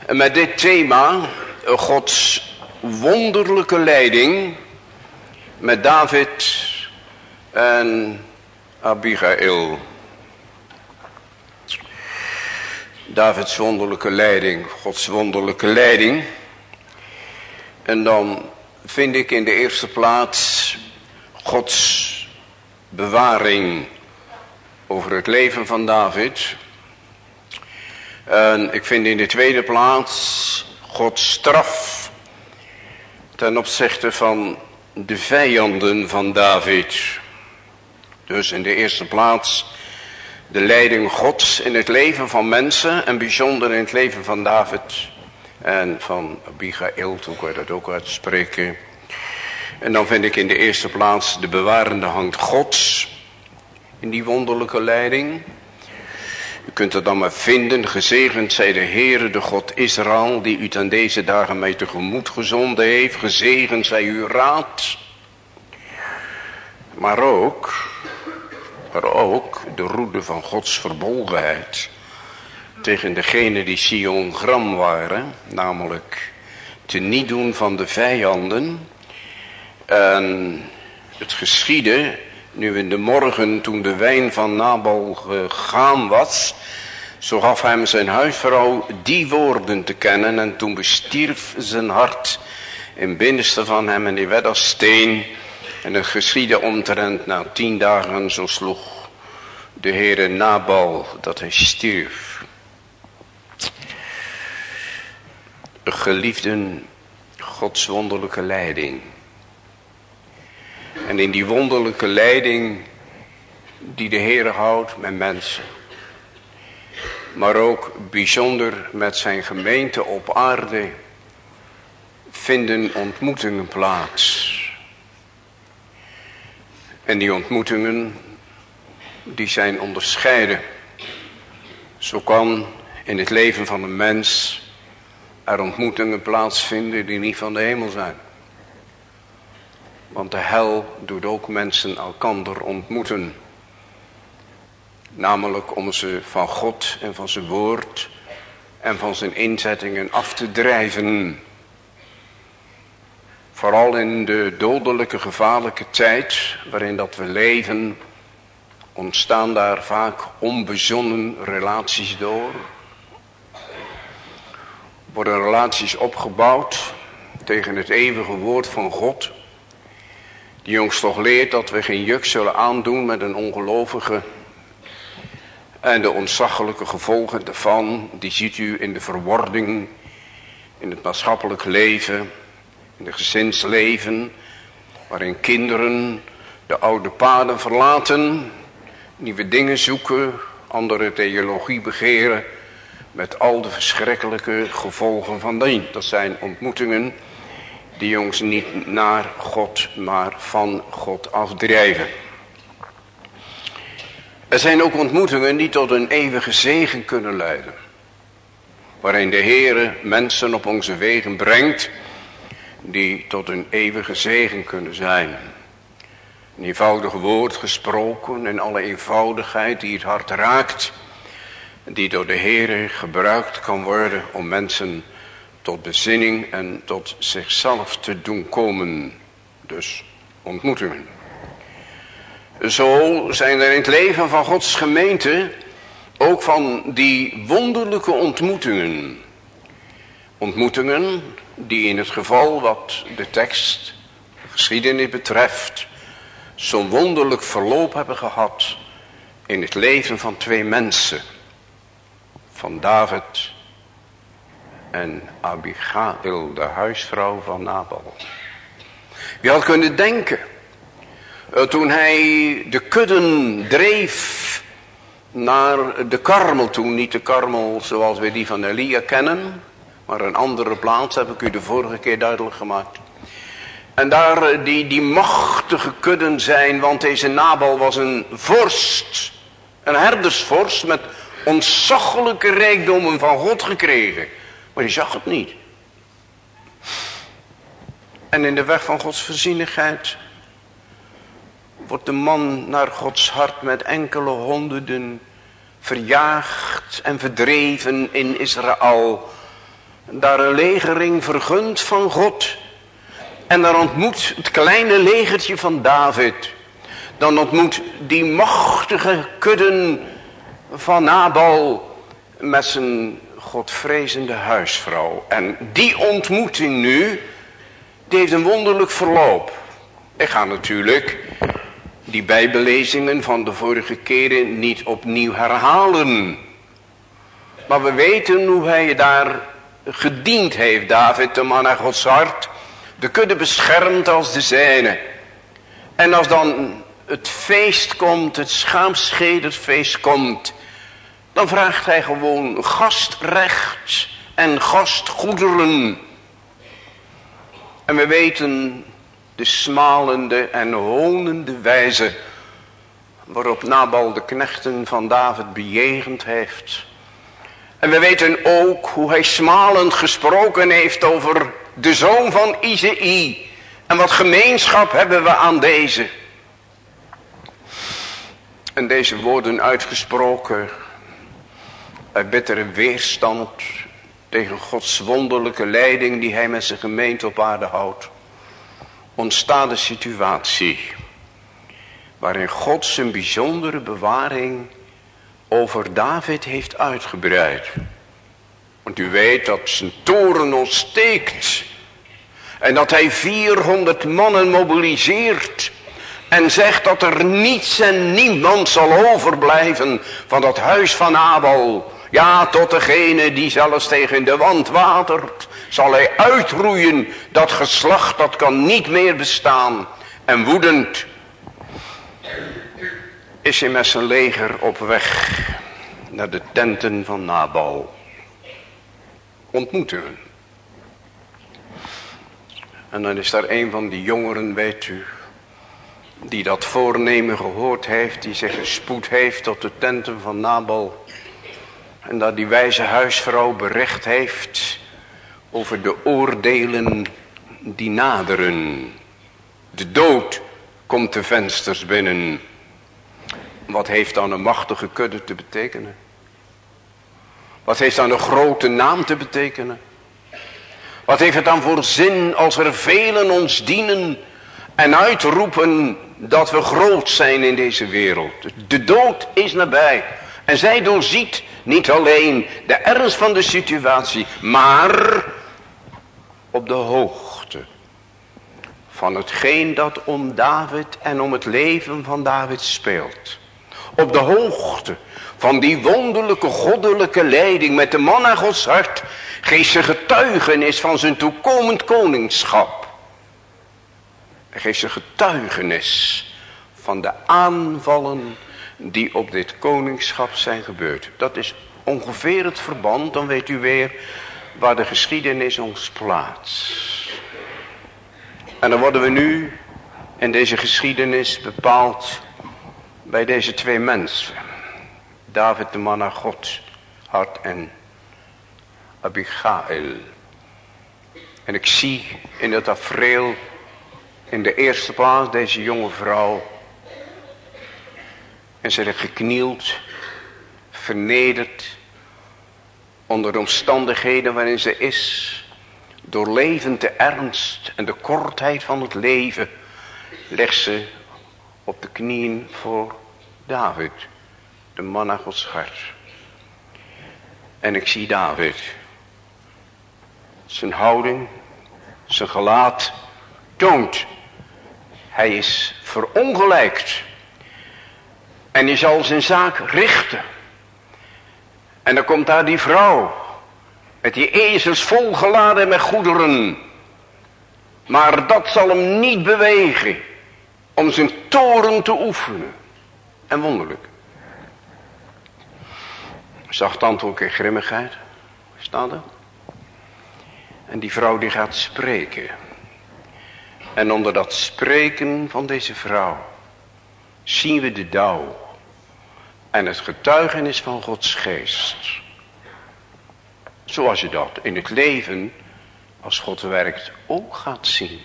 met dit thema, Gods wonderlijke leiding met David en Abigail. Davids wonderlijke leiding, Gods wonderlijke leiding. En dan vind ik in de eerste plaats Gods bewaring over het leven van David. En ik vind in de tweede plaats Gods straf ten opzichte van de vijanden van David. Dus in de eerste plaats de leiding Gods in het leven van mensen en bijzonder in het leven van David en van Abigail, toen kan je dat ook uitspreken. En dan vind ik in de eerste plaats de bewarende hand Gods in die wonderlijke leiding. U kunt het dan maar vinden, gezegend zij de Heere, de God Israël, die u ten deze dagen mij tegemoet gezonden heeft. Gezegend zij uw raad. Maar ook, maar ook de roede van Gods verbolgenheid tegen degene die Sion gram waren, namelijk te niet doen van de vijanden. En het geschiedde nu in de morgen toen de wijn van Nabal gegaan was, zo gaf hem zijn huisvrouw die woorden te kennen en toen bestierf zijn hart in binnenste van hem en die werd als steen. En het geschiedde omtrent na tien dagen, zo sloeg de Heere Nabal dat hij stierf. Geliefden, Gods wonderlijke leiding. En in die wonderlijke leiding die de Heer houdt met mensen. Maar ook bijzonder met zijn gemeente op aarde vinden ontmoetingen plaats. En die ontmoetingen die zijn onderscheiden. Zo kan in het leven van een mens er ontmoetingen plaatsvinden die niet van de hemel zijn. Want de hel doet ook mensen elkander ontmoeten. Namelijk om ze van God en van zijn woord en van zijn inzettingen af te drijven. Vooral in de dodelijke gevaarlijke tijd waarin dat we leven, ontstaan daar vaak onbezonnen relaties door. Worden relaties opgebouwd tegen het eeuwige woord van God die ons toch leert dat we geen juk zullen aandoen met een ongelovige. En de ontzaglijke gevolgen daarvan, die ziet u in de verwording, in het maatschappelijk leven, het gezinsleven, waarin kinderen de oude paden verlaten, nieuwe dingen zoeken, andere theologie begeren, met al de verschrikkelijke gevolgen van dien. Dat zijn ontmoetingen die jongens niet naar God, maar van God afdrijven. Er zijn ook ontmoetingen die tot een eeuwige zegen kunnen leiden. Waarin de Heere mensen op onze wegen brengt die tot een eeuwige zegen kunnen zijn. Een eenvoudig woord gesproken in alle eenvoudigheid die het hart raakt. Die door de Heere gebruikt kan worden om mensen tot bezinning en tot zichzelf te doen komen. Dus ontmoetingen. Zo zijn er in het leven van Gods gemeente ook van die wonderlijke ontmoetingen. Ontmoetingen die in het geval wat de tekst, de geschiedenis betreft, zo'n wonderlijk verloop hebben gehad in het leven van twee mensen. Van David en Abigail, de huisvrouw van Nabal. Wie had kunnen denken, eh, toen hij de kudden dreef naar de karmel toen, niet de karmel zoals we die van Elia kennen, maar een andere plaats, heb ik u de vorige keer duidelijk gemaakt. En daar eh, die, die machtige kudden zijn, want deze Nabal was een vorst, een herdersvorst met ontzaglijke rijkdommen van God gekregen. Maar die zag het niet. En in de weg van Gods voorzienigheid wordt de man naar Gods hart met enkele honderden verjaagd en verdreven in Israël. Daar een legering vergund van God. En dan ontmoet het kleine legertje van David. Dan ontmoet die machtige kudden van Nabal met zijn godvrezende huisvrouw. En die ontmoeting nu, die heeft een wonderlijk verloop. Ik ga natuurlijk die bijbelezingen van de vorige keren niet opnieuw herhalen. Maar we weten hoe hij daar gediend heeft, David, de man naar Gods hart. De kudde beschermd als de zijne. En als dan het feest komt, het schaamschederfeest komt, dan vraagt hij gewoon gastrecht en gastgoederen. En we weten de smalende en honende wijze waarop Nabal de knechten van David bejegend heeft. En we weten ook hoe hij smalend gesproken heeft over de zoon van Izei. En wat gemeenschap hebben we aan deze. En deze woorden uitgesproken uit bittere weerstand tegen Gods wonderlijke leiding die hij met zijn gemeente op aarde houdt. Ontstaat de situatie waarin God zijn bijzondere bewaring over David heeft uitgebreid. Want u weet dat zijn toren ontsteekt. En dat hij 400 mannen mobiliseert. En zegt dat er niets en niemand zal overblijven van dat huis van Abel. Ja, tot degene die zelfs tegen de wand watert, zal hij uitroeien. Dat geslacht, dat kan niet meer bestaan. En woedend is hij met leger op weg naar de tenten van Nabal. Ontmoeten. En dan is daar een van die jongeren, weet u, die dat voornemen gehoord heeft, die zich gespoed heeft tot de tenten van Nabal. En dat die wijze huisvrouw bericht heeft over de oordelen die naderen. De dood komt de vensters binnen. Wat heeft dan een machtige kudde te betekenen? Wat heeft dan een grote naam te betekenen? Wat heeft het dan voor zin als er velen ons dienen en uitroepen dat we groot zijn in deze wereld. De dood is nabij. En zij doorziet niet alleen de ernst van de situatie, maar op de hoogte van hetgeen dat om David en om het leven van David speelt. Op de hoogte van die wonderlijke goddelijke leiding met de man naar Gods hart, geeft ze getuigenis van zijn toekomend koningschap. Hij geeft ze getuigenis van de aanvallen die op dit koningschap zijn gebeurd. Dat is ongeveer het verband, dan weet u weer waar de geschiedenis ons plaatst. En dan worden we nu in deze geschiedenis bepaald bij deze twee mensen. David de man naar God, hart en Abigail. En ik zie in het afreel in de eerste plaats deze jonge vrouw. En ze heeft geknield, vernederd, onder de omstandigheden waarin ze is. Door levende ernst en de kortheid van het leven legt ze op de knieën voor David, de man naar Gods hart. En ik zie David, zijn houding, zijn gelaat toont hij is verongelijkt. En hij zal zijn zaak richten. En dan komt daar die vrouw. Met die ezels volgeladen met goederen. Maar dat zal hem niet bewegen om zijn toren te oefenen. En wonderlijk. Zacht antwoord in grimmigheid. Staat er? En die vrouw die gaat spreken. En onder dat spreken van deze vrouw zien we de dauw en het getuigenis van Gods geest. Zoals je dat in het leven, als God werkt, ook gaat zien.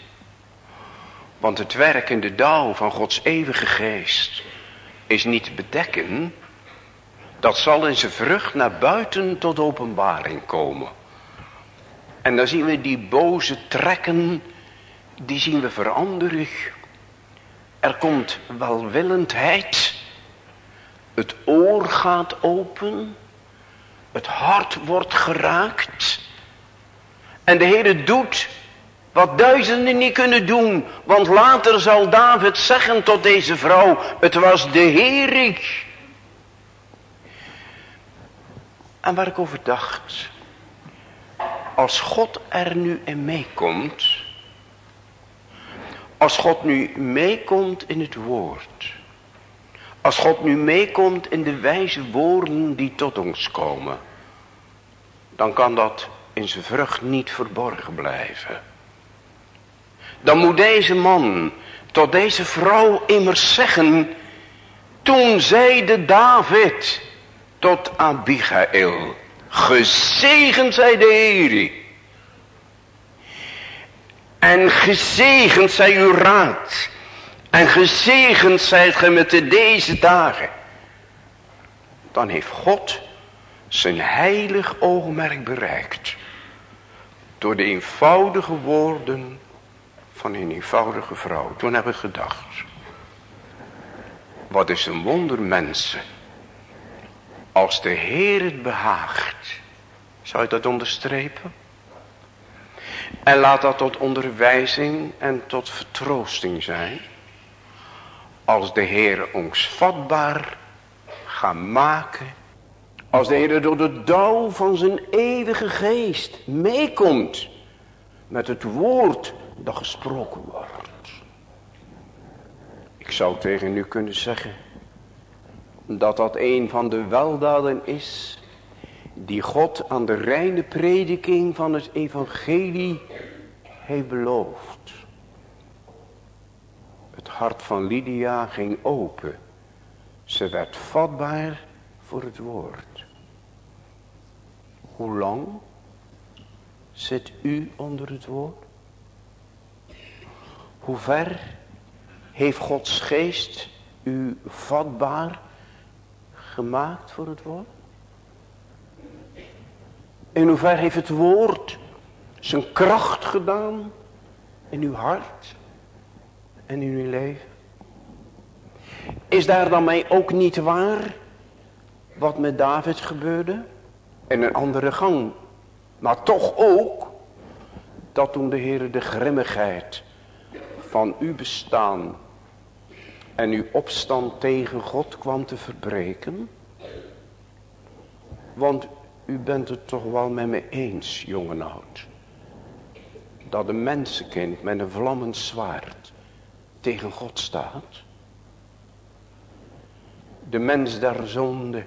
Want het werk in de dauw van Gods eeuwige geest is niet bedekken. Dat zal in zijn vrucht naar buiten tot openbaring komen. En dan zien we die boze trekken, die zien we veranderen. Er komt welwillendheid. Het oor gaat open. Het hart wordt geraakt. En de Heer doet wat duizenden niet kunnen doen. Want later zal David zeggen tot deze vrouw. Het was de Heer. En waar ik over dacht. Als God er nu in meekomt. Als God nu meekomt in het woord. Als God nu meekomt in de wijze woorden die tot ons komen. Dan kan dat in zijn vrucht niet verborgen blijven. Dan moet deze man tot deze vrouw immers zeggen. Toen zeide David tot Abigail. Gezegend zij de Heer. En gezegend zij uw raad. En gezegend zijt gij met de deze dagen. Dan heeft God zijn heilig oogmerk bereikt. Door de eenvoudige woorden van een eenvoudige vrouw. Toen heb ik gedacht. Wat is een wonder mensen. Als de Heer het behaagt. Zou je dat onderstrepen? En laat dat tot onderwijzing en tot vertroosting zijn. Als de Heer ons vatbaar gaat maken. Als de Heer door de dauw van zijn eeuwige geest meekomt. Met het woord dat gesproken wordt. Ik zou tegen u kunnen zeggen. Dat dat een van de weldaden is. Die God aan de reine prediking van het evangelie heeft beloofd. Het hart van Lydia ging open. Ze werd vatbaar voor het woord. Hoe lang zit u onder het woord? Hoe ver heeft Gods geest u vatbaar gemaakt voor het woord? In hoever heeft het woord zijn kracht gedaan in uw hart en in uw leven? Is daar dan mij ook niet waar wat met David gebeurde? In een andere gang. Maar toch ook dat toen de Heer de grimmigheid van uw bestaan en uw opstand tegen God kwam te verbreken. Want u bent het toch wel met me eens, jong oud. Dat een mensenkind met een vlammend zwaard tegen God staat. De mens der zonde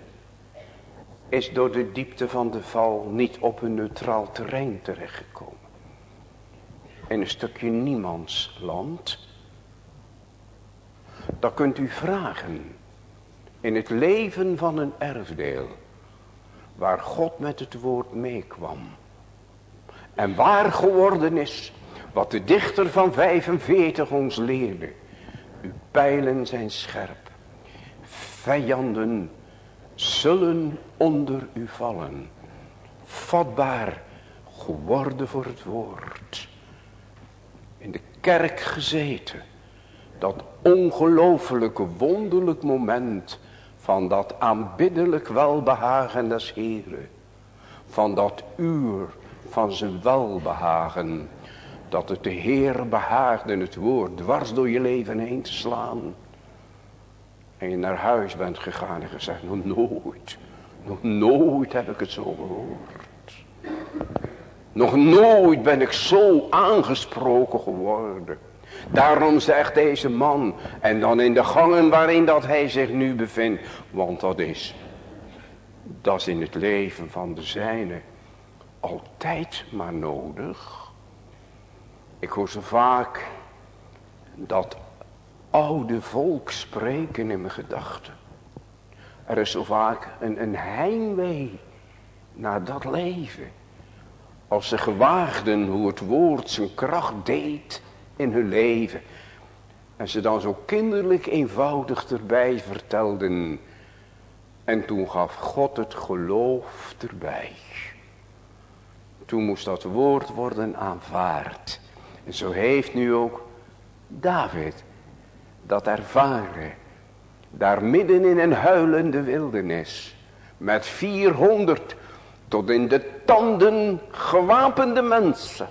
is door de diepte van de val niet op een neutraal terrein terechtgekomen. In een stukje niemands land. Dan kunt u vragen in het leven van een erfdeel waar God met het woord meekwam. En waar geworden is wat de dichter van 45 ons leerde. Uw pijlen zijn scherp. Vijanden zullen onder u vallen. Vatbaar geworden voor het woord. In de kerk gezeten. Dat ongelooflijke wonderlijk moment van dat aanbiddelijk welbehagen des Heren. Van dat uur van zijn welbehagen. Dat het de Heer behaagde het woord dwars door je leven heen te slaan. En je naar huis bent gegaan en gezegd, nog nooit, nog nooit heb ik het zo gehoord. Nog nooit ben ik zo aangesproken geworden. Daarom zegt deze man, en dan in de gangen waarin dat hij zich nu bevindt. Want dat is, dat is in het leven van de zijne altijd maar nodig. Ik hoor zo vaak dat oude volk spreken in mijn gedachten. Er is zo vaak een, een heimwee naar dat leven. Als ze gewaagden hoe het woord zijn kracht deed in hun leven. En ze dan zo kinderlijk eenvoudig erbij vertelden. En toen gaf God het geloof erbij. Toen moest dat woord worden aanvaard. En zo heeft nu ook David dat ervaren. Daar midden in een huilende wildernis. Met 400 tot in de tanden gewapende mensen.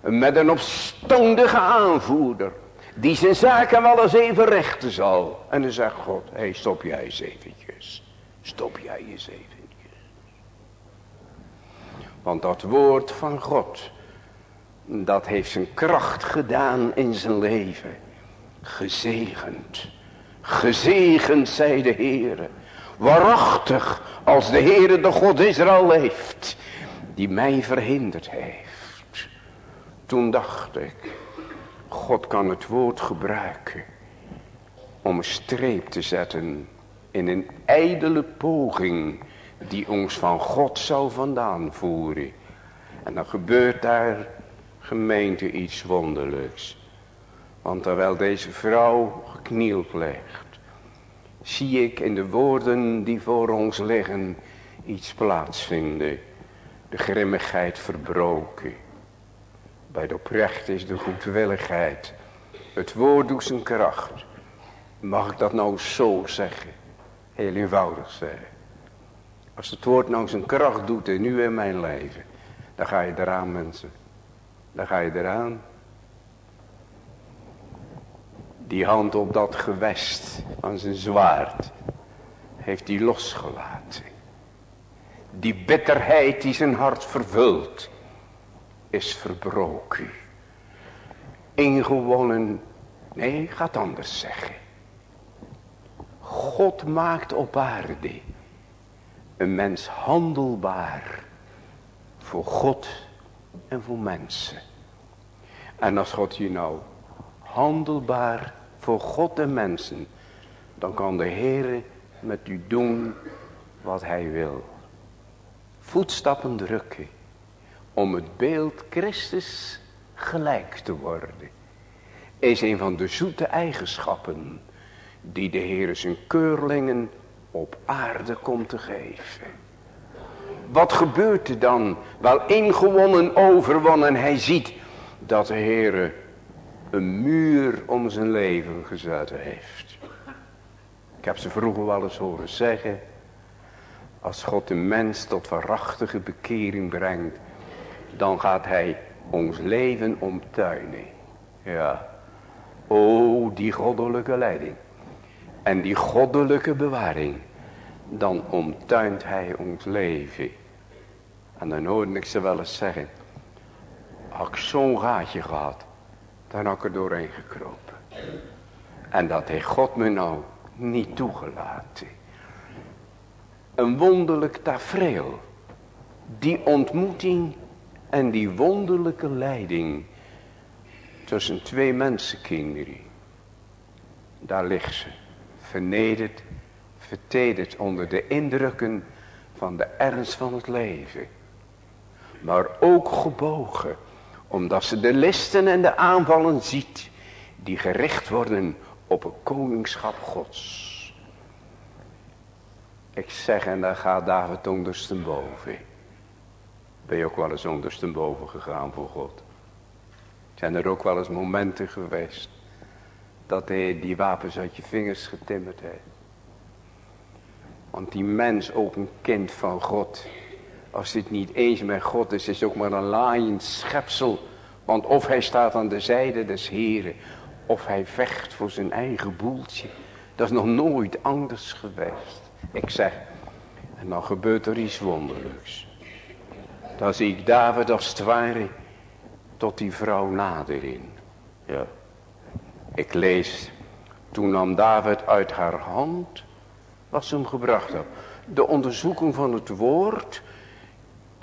Met een opstandige aanvoerder. Die zijn zaken wel eens even rechten zal. En dan zegt God, hé stop jij eens eventjes. Stop jij eens eventjes. Want dat woord van God. Dat heeft zijn kracht gedaan in zijn leven. Gezegend. Gezegend zij de Heere. Waarachtig als de Heere de God Israël leeft. Die mij verhinderd heeft. Toen dacht ik. God kan het woord gebruiken. Om een streep te zetten. In een ijdele poging. Die ons van God zal vandaan voeren. En dan gebeurt daar gemeente iets wonderlijks. Want terwijl deze vrouw geknield ligt, zie ik in de woorden die voor ons liggen iets plaatsvinden. De grimmigheid verbroken. Bij de oprecht is de goedwilligheid. Het woord doet zijn kracht. Mag ik dat nou zo zeggen? Heel eenvoudig zeggen. Als het woord nou zijn kracht doet in nu in mijn leven. Dan ga je eraan mensen. Dan ga je eraan. Die hand op dat gewest van zijn zwaard. Heeft hij losgelaten. Die bitterheid die zijn hart vervult. Is verbroken. Ingewonnen. Nee, gaat anders zeggen. God maakt op aarde. Een mens handelbaar. Voor God en voor mensen. En als God je nou handelbaar voor God en mensen. Dan kan de Heere met u doen wat hij wil. Voetstappen drukken. Om het beeld Christus gelijk te worden. Is een van de zoete eigenschappen. Die de Heere zijn keurlingen op aarde komt te geven. Wat gebeurt er dan? Wel ingewonnen, overwonnen. Hij ziet dat de Heere een muur om zijn leven gezet heeft. Ik heb ze vroeger wel eens horen zeggen. Als God een mens tot waarachtige bekering brengt. Dan gaat hij ons leven omtuinen. Ja. O die goddelijke leiding. En die goddelijke bewaring. Dan omtuint hij ons leven. En dan hoorde ik ze wel eens zeggen. Had ik zo'n gaatje gehad. Dan had ik er doorheen gekropen. En dat heeft God me nou niet toegelaten. Een wonderlijk tafereel. Die ontmoeting en die wonderlijke leiding. Tussen twee mensenkinderen. Daar ligt ze. Vernederd, vertederd onder de indrukken van de ernst van het leven. Maar ook gebogen omdat ze de listen en de aanvallen ziet. Die gericht worden op een koningschap gods. Ik zeg en daar gaat David ondersteboven. Ben je ook wel eens ondersteboven gegaan voor God? Zijn er ook wel eens momenten geweest. Dat hij die wapens uit je vingers getimmerd heeft. Want die mens ook een kind van God als dit niet eens met God is, is ook maar een laaiend schepsel. Want of hij staat aan de zijde des Heren, of hij vecht voor zijn eigen boeltje. Dat is nog nooit anders geweest. Ik zeg, en dan gebeurt er iets wonderlijks. Dan zie ik David als het ware tot die vrouw naderen. Ja. Ik lees, toen nam David uit haar hand wat ze hem gebracht had. De onderzoeking van het woord,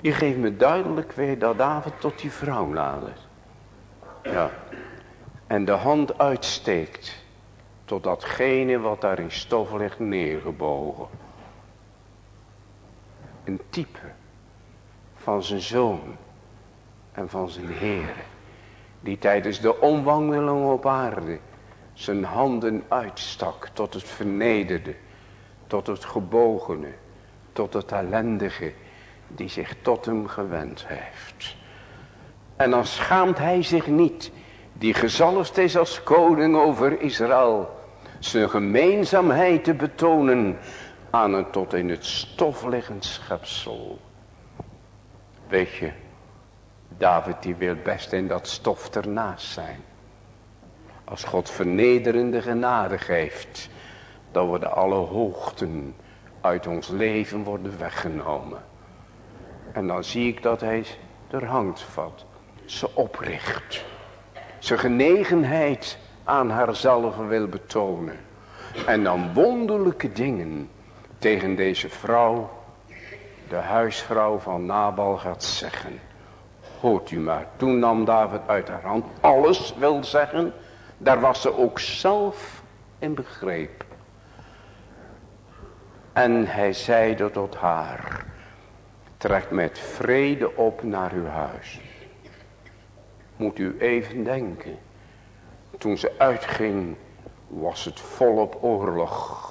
die geeft me duidelijk weer dat David tot die vrouw nadert. Ja. En de hand uitsteekt tot datgene wat daar in stof ligt neergebogen. Een type van zijn zoon en van zijn Heer. Die tijdens de omwandeling op aarde zijn handen uitstak tot het vernederde, tot het gebogene, tot het ellendige die zich tot hem gewend heeft. En dan schaamt hij zich niet, die gezalfd is als koning over Israël, zijn gemeenzaamheid te betonen aan een tot in het stof liggend schepsel. Weet je, David die wil best in dat stof ernaast zijn. Als God vernederende genade geeft, dan worden alle hoogten uit ons leven worden weggenomen. En dan zie ik dat hij er hand vat, ze opricht. Zijn genegenheid aan haarzelf wil betonen. En dan wonderlijke dingen tegen deze vrouw, de huisvrouw van Nabal gaat zeggen. Hoort u maar, toen nam David uit haar hand alles wil zeggen. Daar was ze ook zelf in begreep. En hij zeide tot haar. Trek met vrede op naar uw huis. Moet u even denken. Toen ze uitging was het volop oorlog.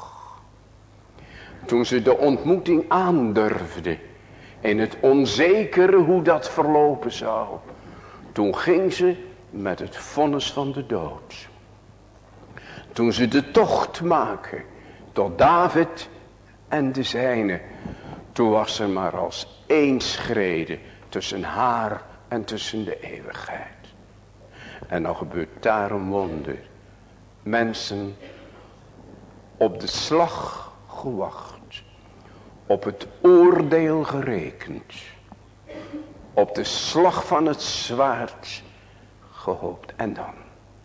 Toen ze de ontmoeting aandurfde in het onzekere hoe dat verlopen zou. Toen ging ze met het vonnis van de dood. Toen ze de tocht maken tot David en de zijne. Toen was er maar als één schrede tussen haar en tussen de eeuwigheid. En dan gebeurt daar een wonder. Mensen op de slag gewacht op het oordeel gerekend. Op de slag van het zwaard gehoopt. En dan,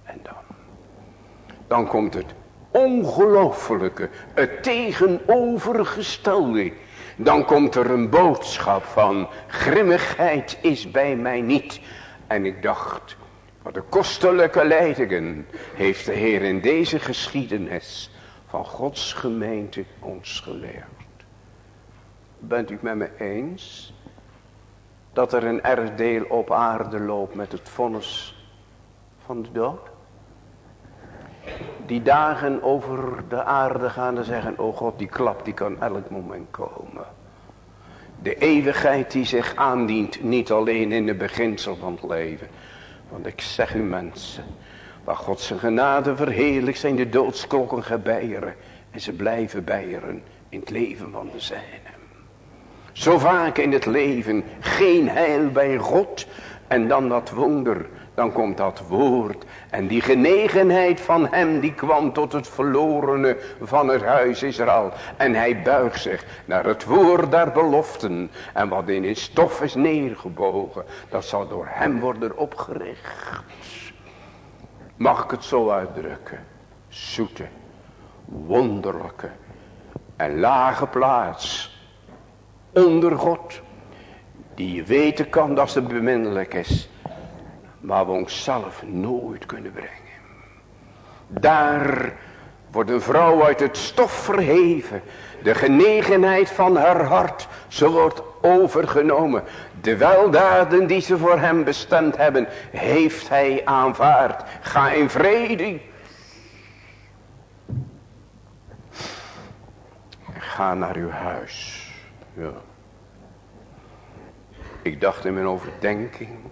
en dan. Dan komt het ongelooflijke, het tegenovergestelde. Dan komt er een boodschap van, grimmigheid is bij mij niet. En ik dacht, wat de kostelijke leidingen heeft de Heer in deze geschiedenis van Gods gemeente ons geleerd. Bent u het met me eens? Dat er een erfdeel op aarde loopt met het vonnis van de dood? Die dagen over de aarde gaan en zeggen, oh God, die klap die kan elk moment komen. De eeuwigheid die zich aandient, niet alleen in de beginsel van het leven. Want ik zeg u mensen, waar God zijn genade verheerlijkt zijn de doodsklokken gebeieren. En ze blijven bijeren in het leven van de zijne. Zo vaak in het leven geen heil bij God. En dan dat wonder. Dan komt dat woord. En die genegenheid van hem die kwam tot het verlorene van het huis Israël. En hij buigt zich naar het woord der beloften. En wat in het stof is neergebogen. Dat zal door hem worden opgericht. Mag ik het zo uitdrukken. Zoete, wonderlijke en lage plaats onder God. Die weten kan dat ze beminnelijk is. Maar we onszelf nooit kunnen brengen. Daar wordt een vrouw uit het stof verheven. De genegenheid van haar hart. Ze wordt overgenomen. De weldaden die ze voor hem bestemd hebben. Heeft hij aanvaard. Ga in vrede. Ga naar uw huis. Ja. Ik dacht in mijn overdenking.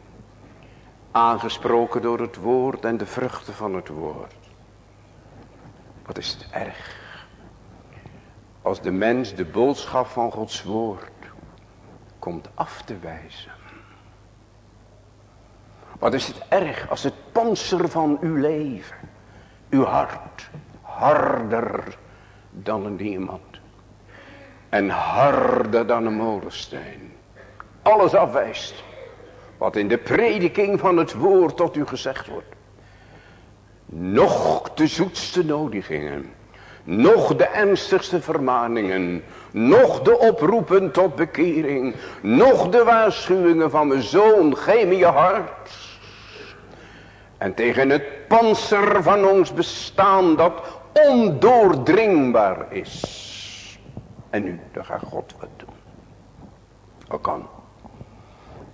Aangesproken door het woord en de vruchten van het woord. Wat is het erg. Als de mens de boodschap van Gods woord komt af te wijzen. Wat is het erg als het panzer van uw leven, uw hart, harder dan een diamant en harder dan een molensteen. alles afwijst. Wat in de prediking van het woord tot u gezegd wordt. Nog de zoetste nodigingen. Nog de ernstigste vermaningen. Nog de oproepen tot bekering. Nog de waarschuwingen van mijn zoon. Geef je hart. En tegen het panzer van ons bestaan dat ondoordringbaar is. En nu, dan gaat God wat doen. Ook kan.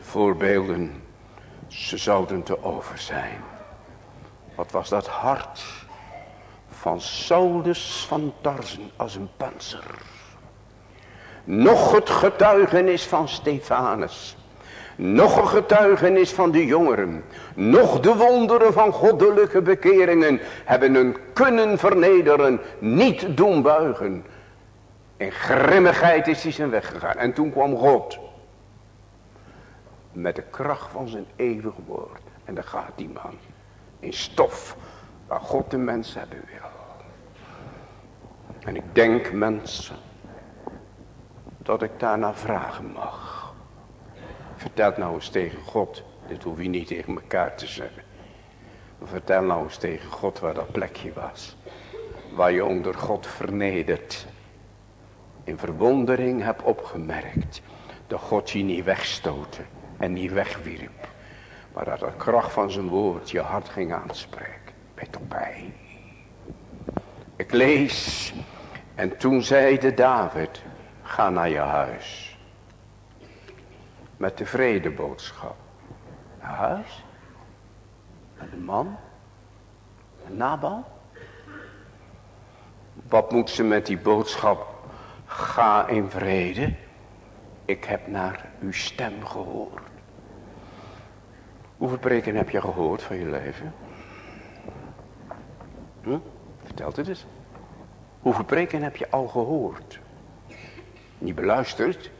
De voorbeelden, ze zouden te over zijn. Wat was dat hart van Saulus van Tarzen als een panzer. Nog het getuigenis van Stefanus. Nog een getuigenis van de jongeren. Nog de wonderen van goddelijke bekeringen. Hebben hun kunnen vernederen. Niet doen buigen. In grimmigheid is hij zijn weg gegaan. En toen kwam God. Met de kracht van zijn eeuwig woord. En dan gaat die man. In stof. Waar God de mens hebben wil. En ik denk mensen. Dat ik daarna vragen mag. Vertel nou eens tegen God. Dit hoef je niet tegen elkaar te zeggen. vertel nou eens tegen God waar dat plekje was. Waar je onder God vernedert in verwondering heb opgemerkt. Dat God je niet wegstoten en niet wegwierp. Maar dat de kracht van zijn woord je hart ging aanspreken. Ben toch bij. Ik lees. En toen zeide David. Ga naar je huis. Met de vredeboodschap. Naar huis? Met de man? Met Nabal? Wat moet ze met die boodschap Ga in vrede. Ik heb naar uw stem gehoord. Hoeveel preken heb je gehoord van je leven? Hm? Vertelt het eens. Hoeveel preken heb je al gehoord? Niet beluisterd,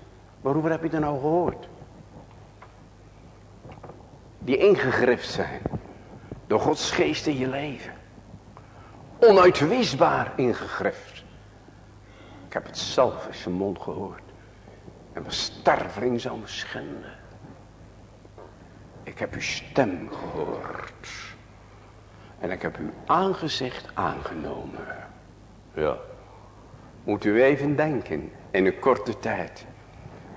maar hoeveel heb je er nou gehoord? Die ingegrift zijn door Gods geest in je leven. Onuitwisbaar ingegrift. Ik heb het zelf in zijn mond gehoord. En mijn sterveling zou me schenden. Ik heb uw stem gehoord. En ik heb uw aangezicht aangenomen. Ja. Moet u even denken. In een korte tijd.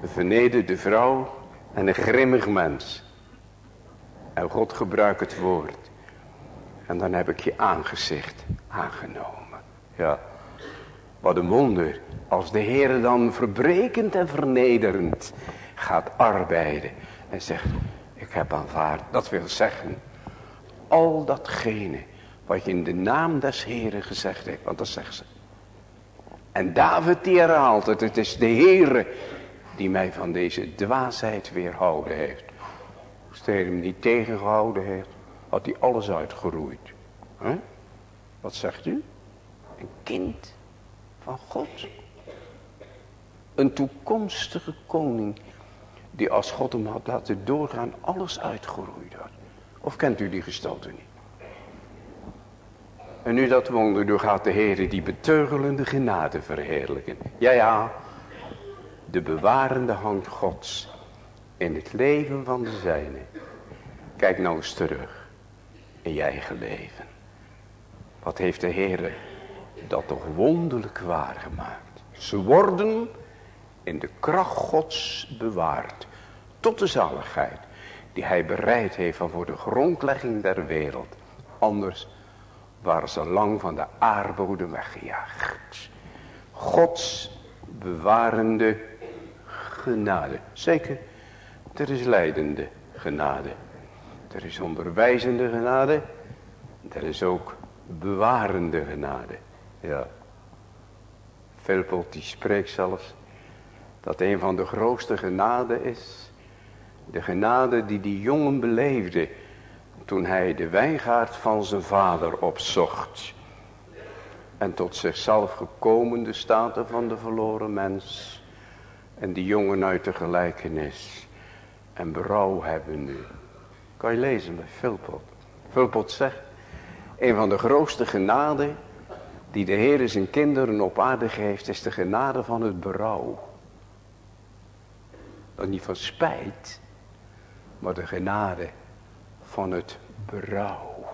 Een vernederde vrouw en een grimmig mens. En God gebruikt het woord. En dan heb ik je aangezicht aangenomen. Ja. Wat een wonder. Als de Heer dan verbrekend en vernederend gaat arbeiden. En zegt, ik heb aanvaard. Dat wil zeggen, al datgene wat je in de naam des Heren gezegd hebt. Want dat zegt ze. En David die herhaalt het. Het is de Heere die mij van deze dwaasheid weerhouden heeft. Als de Heer hem niet tegengehouden heeft, had hij alles uitgeroeid. Wat zegt u? Een kind van God. Een toekomstige koning die als God hem had laten doorgaan alles uitgeroeid had. Of kent u die gestalte niet? En nu dat wonder doorgaat de Heer die beteugelende genade verheerlijken. Ja, ja, de bewarende hand Gods in het leven van de zijne. Kijk nou eens terug in je eigen leven. Wat heeft de Heer dat toch wonderlijk waargemaakt. Ze worden in de kracht gods bewaard. Tot de zaligheid die hij bereid heeft van voor de grondlegging der wereld. Anders waren ze lang van de aardbodem weggejaagd. Gods bewarende genade. Zeker, er is leidende genade. Er is onderwijzende genade. Er is ook bewarende genade. Ja. Velpelt die spreekt zelfs dat een van de grootste genade is. De genade die die jongen beleefde toen hij de wijngaard van zijn vader opzocht. En tot zichzelf gekomen de staten van de verloren mens. En die jongen uit de gelijkenis. En berouw hebben nu. Kan je lezen bij Philpot. Philpot zegt. Een van de grootste genade die de Heer zijn kinderen op aarde geeft, is de genade van het berouw. Niet van spijt, maar de genade van het berouw.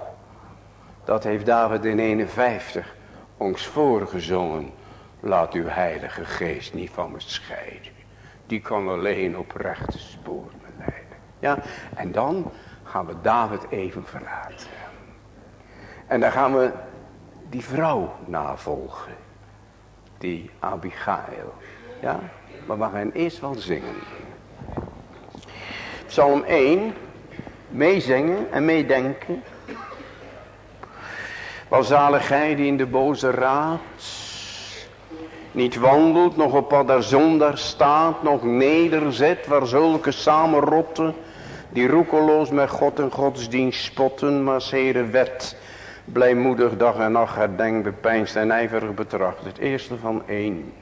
Dat heeft David in 51 ons voorgezongen. Laat uw heilige geest niet van me scheiden. Die kan alleen op rechte spoor me leiden. Ja, en dan gaan we David even verlaten. En dan gaan we die vrouw navolgen. Die Abigail. Ja, maar we gaan eerst wel zingen. Psalm 1. Meezingen en meedenken. Welzalig gij die in de boze raad niet wandelt, nog op wat daar zonder staat, nog nederzet, waar zulke samenrotten, die roekeloos met God en godsdienst spotten, maar zere wet, blijmoedig dag en nacht herdenkt, bepeinst en ijverig betracht. Het eerste van één.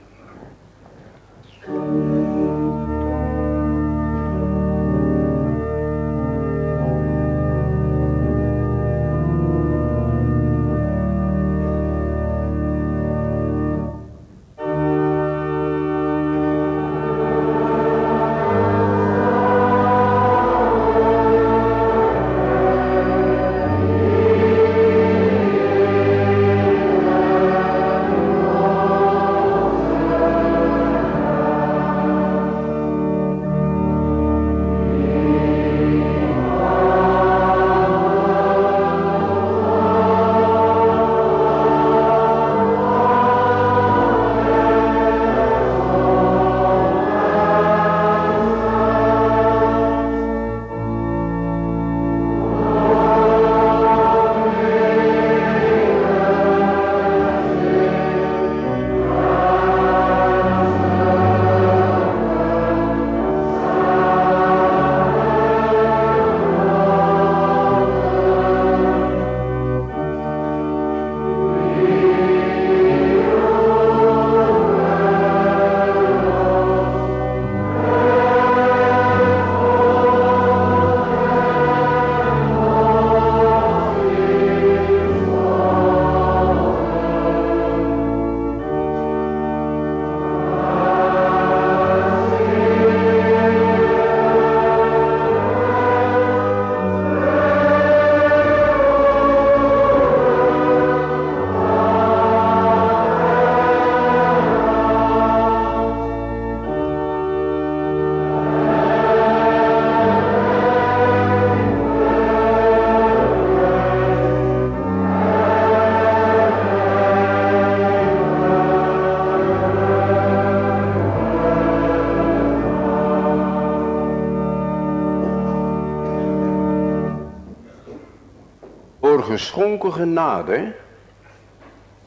Geschonken genade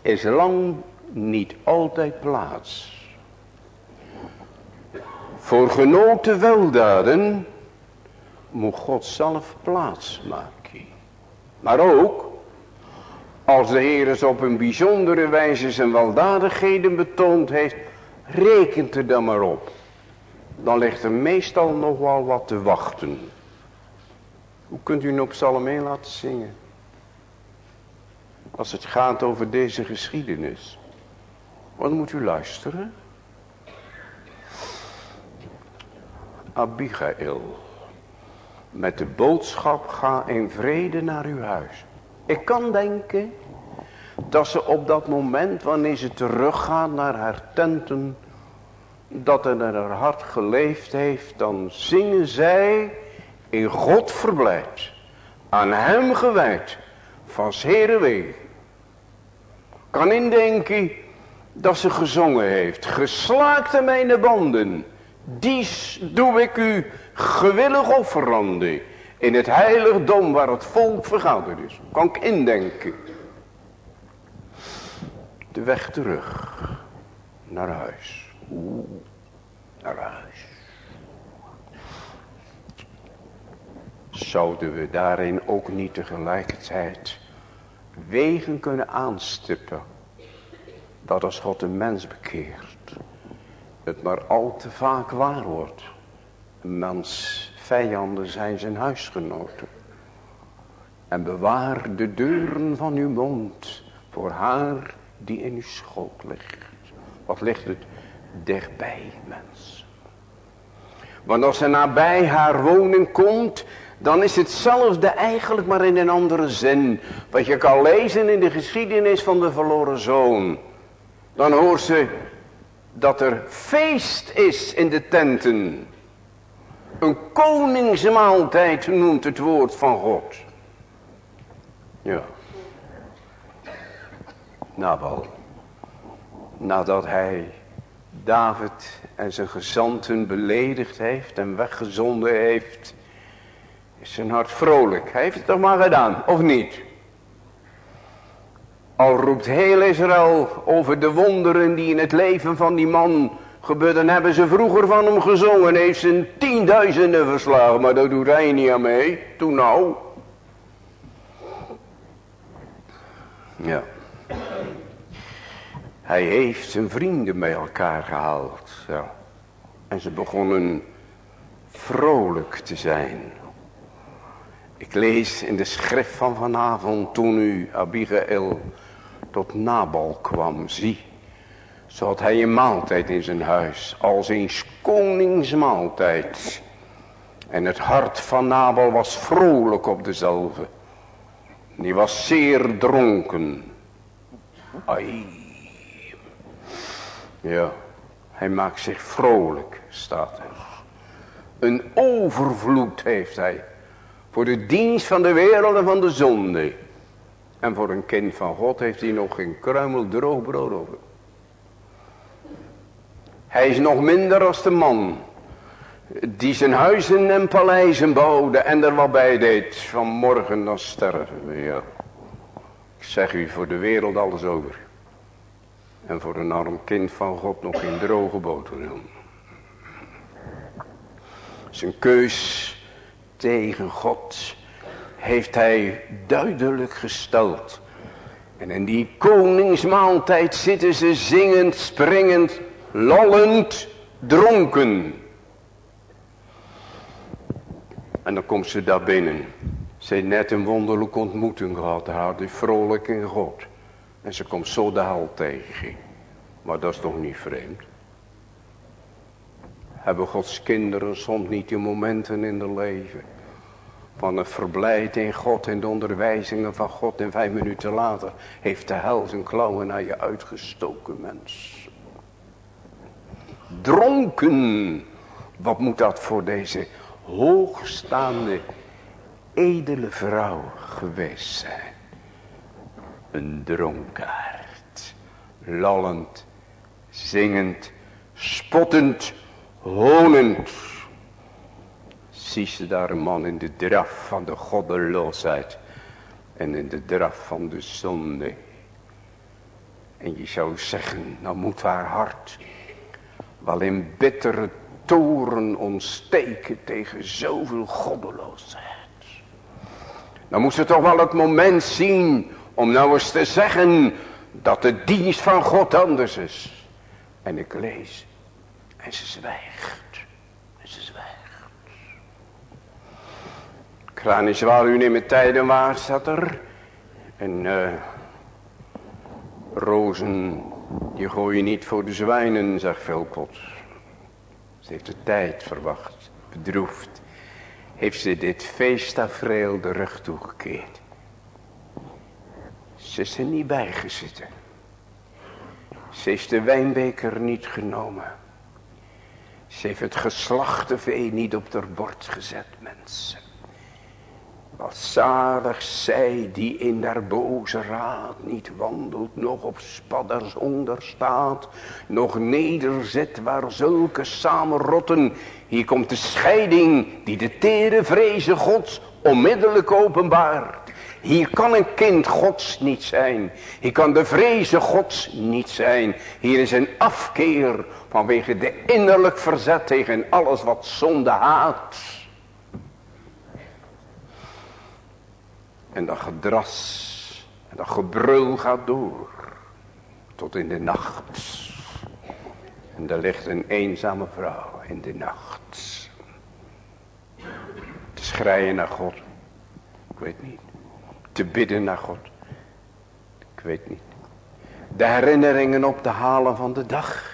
is lang niet altijd plaats. Voor genoten weldaden moet God zelf plaats maken. Maar ook als de Heer op een bijzondere wijze zijn weldadigheden betoond heeft, rekent er dan maar op. Dan ligt er meestal nog wel wat te wachten. Hoe kunt u op Psalm 1 laten zingen? Als het gaat over deze geschiedenis. Wat moet u luisteren? Abigail. Met de boodschap ga in vrede naar uw huis. Ik kan denken dat ze op dat moment wanneer ze teruggaat naar haar tenten. Dat er in haar hart geleefd heeft. Dan zingen zij in God verblijd. Aan hem gewijd. Van wegen kan indenken dat ze gezongen heeft. Geslaakte mijn banden, dies doe ik u gewillig offerande. In het heiligdom waar het volk vergaderd is. Kan ik indenken. De weg terug naar huis. Oeh, naar huis. Zouden we daarin ook niet tegelijkertijd wegen kunnen aanstippen. Dat als God een mens bekeert. Het maar al te vaak waar wordt. Een mens vijanden zijn zijn huisgenoten. En bewaar de deuren van uw mond voor haar die in uw schoot ligt. Wat ligt het dichtbij, mens. Want als ze nabij haar woning komt, dan is hetzelfde eigenlijk maar in een andere zin. Wat je kan lezen in de geschiedenis van de verloren zoon. Dan hoort ze dat er feest is in de tenten. Een koningsmaaltijd noemt het woord van God. Ja. Nabal. Nadat hij David en zijn gezanten beledigd heeft en weggezonden heeft. Is zijn hart vrolijk. Hij heeft het toch maar gedaan, of niet? Al roept heel Israël over de wonderen die in het leven van die man gebeurden. Hebben ze vroeger van hem gezongen. Heeft zijn tienduizenden verslagen. Maar dat doet hij niet aan mee. Toen nou. Ja. Hij heeft zijn vrienden bij elkaar gehaald. En ze begonnen vrolijk te zijn. Ik lees in de schrift van vanavond toen u Abigail tot Nabal kwam. Zie, had hij een maaltijd in zijn huis. Als een koningsmaaltijd. En het hart van Nabal was vrolijk op dezelfde. Die was zeer dronken. Ai. Ja, hij maakt zich vrolijk, staat er. Een overvloed heeft hij. Voor de dienst van de wereld en van de zonde. En voor een kind van God heeft hij nog geen kruimel droog brood over. Hij is nog minder als de man. Die zijn huizen en paleizen bouwde en er wat bij deed. Van morgen sterven Ja. Ik zeg u voor de wereld alles over. En voor een arm kind van God nog geen droge boterham. Zijn keus tegen God heeft hij duidelijk gesteld. En in die koningsmaaltijd zitten ze zingend, springend, lollend, dronken. En dan komt ze daar binnen. Ze heeft net een wonderlijke ontmoeting gehad. Haar die vrolijk in God. En ze komt zo de hal tegen. Maar dat is toch niet vreemd. Hebben Gods kinderen soms niet die momenten in hun leven. Van het verblijd in God en de onderwijzingen van God. En vijf minuten later heeft de hel zijn klauwen naar je uitgestoken mens. Dronken. Wat moet dat voor deze hoogstaande edele vrouw geweest zijn. Een dronkaard. Lallend. Zingend. Spottend. Honend zie ze daar een man in de draf van de goddeloosheid. En in de draf van de zonde. En je zou zeggen, nou moet haar hart wel in bittere toren ontsteken tegen zoveel goddeloosheid. Dan moest ze toch wel het moment zien om nou eens te zeggen dat de dienst van God anders is. En ik lees en ze zwijgt. Kraan is waar u neemt tijden waar staat er. En uh, rozen, die gooi je niet voor de zwijnen, zegt Velkot. Ze heeft de tijd verwacht, bedroefd. Heeft ze dit feesttafereel de rug toegekeerd. Ze is er niet bijgezitten. Ze heeft de wijnbeker niet genomen. Ze heeft het geslachte vee niet op haar bord gezet, mensen. Wat zalig zij die in der boze raad niet wandelt, nog op spadders onder staat, nog nederzet waar zulke samenrotten. Hier komt de scheiding die de tere vreze gods onmiddellijk openbaart. Hier kan een kind gods niet zijn. Hier kan de vreze gods niet zijn. Hier is een afkeer vanwege de innerlijk verzet tegen alles wat zonde haat. En dat gedras en dat gebrul gaat door. Tot in de nacht. En daar ligt een eenzame vrouw in de nacht. Te schreien naar God. Ik weet niet. Te bidden naar God. Ik weet niet. De herinneringen op te halen van de dag.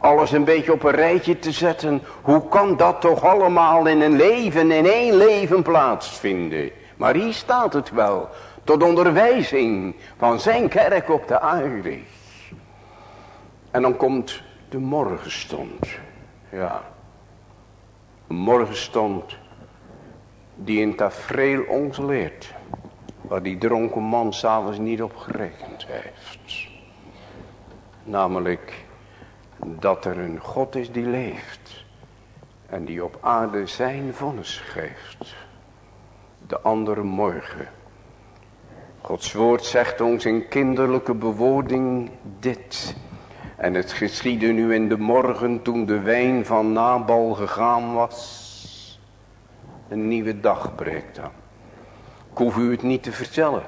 Alles een beetje op een rijtje te zetten. Hoe kan dat toch allemaal in een leven, in één leven plaatsvinden? Maar hier staat het wel, tot onderwijzing van zijn kerk op de aarde. En dan komt de morgenstond. Ja, een morgenstond die in tafereel ons leert. Waar die dronken man s'avonds niet op gerekend heeft. Namelijk dat er een God is die leeft. En die op aarde zijn vonnis geeft. De andere morgen. Gods woord zegt ons in kinderlijke bewoording dit. En het geschiedde nu in de morgen toen de wijn van Nabal gegaan was. Een nieuwe dag breekt aan. Ik hoef u het niet te vertellen.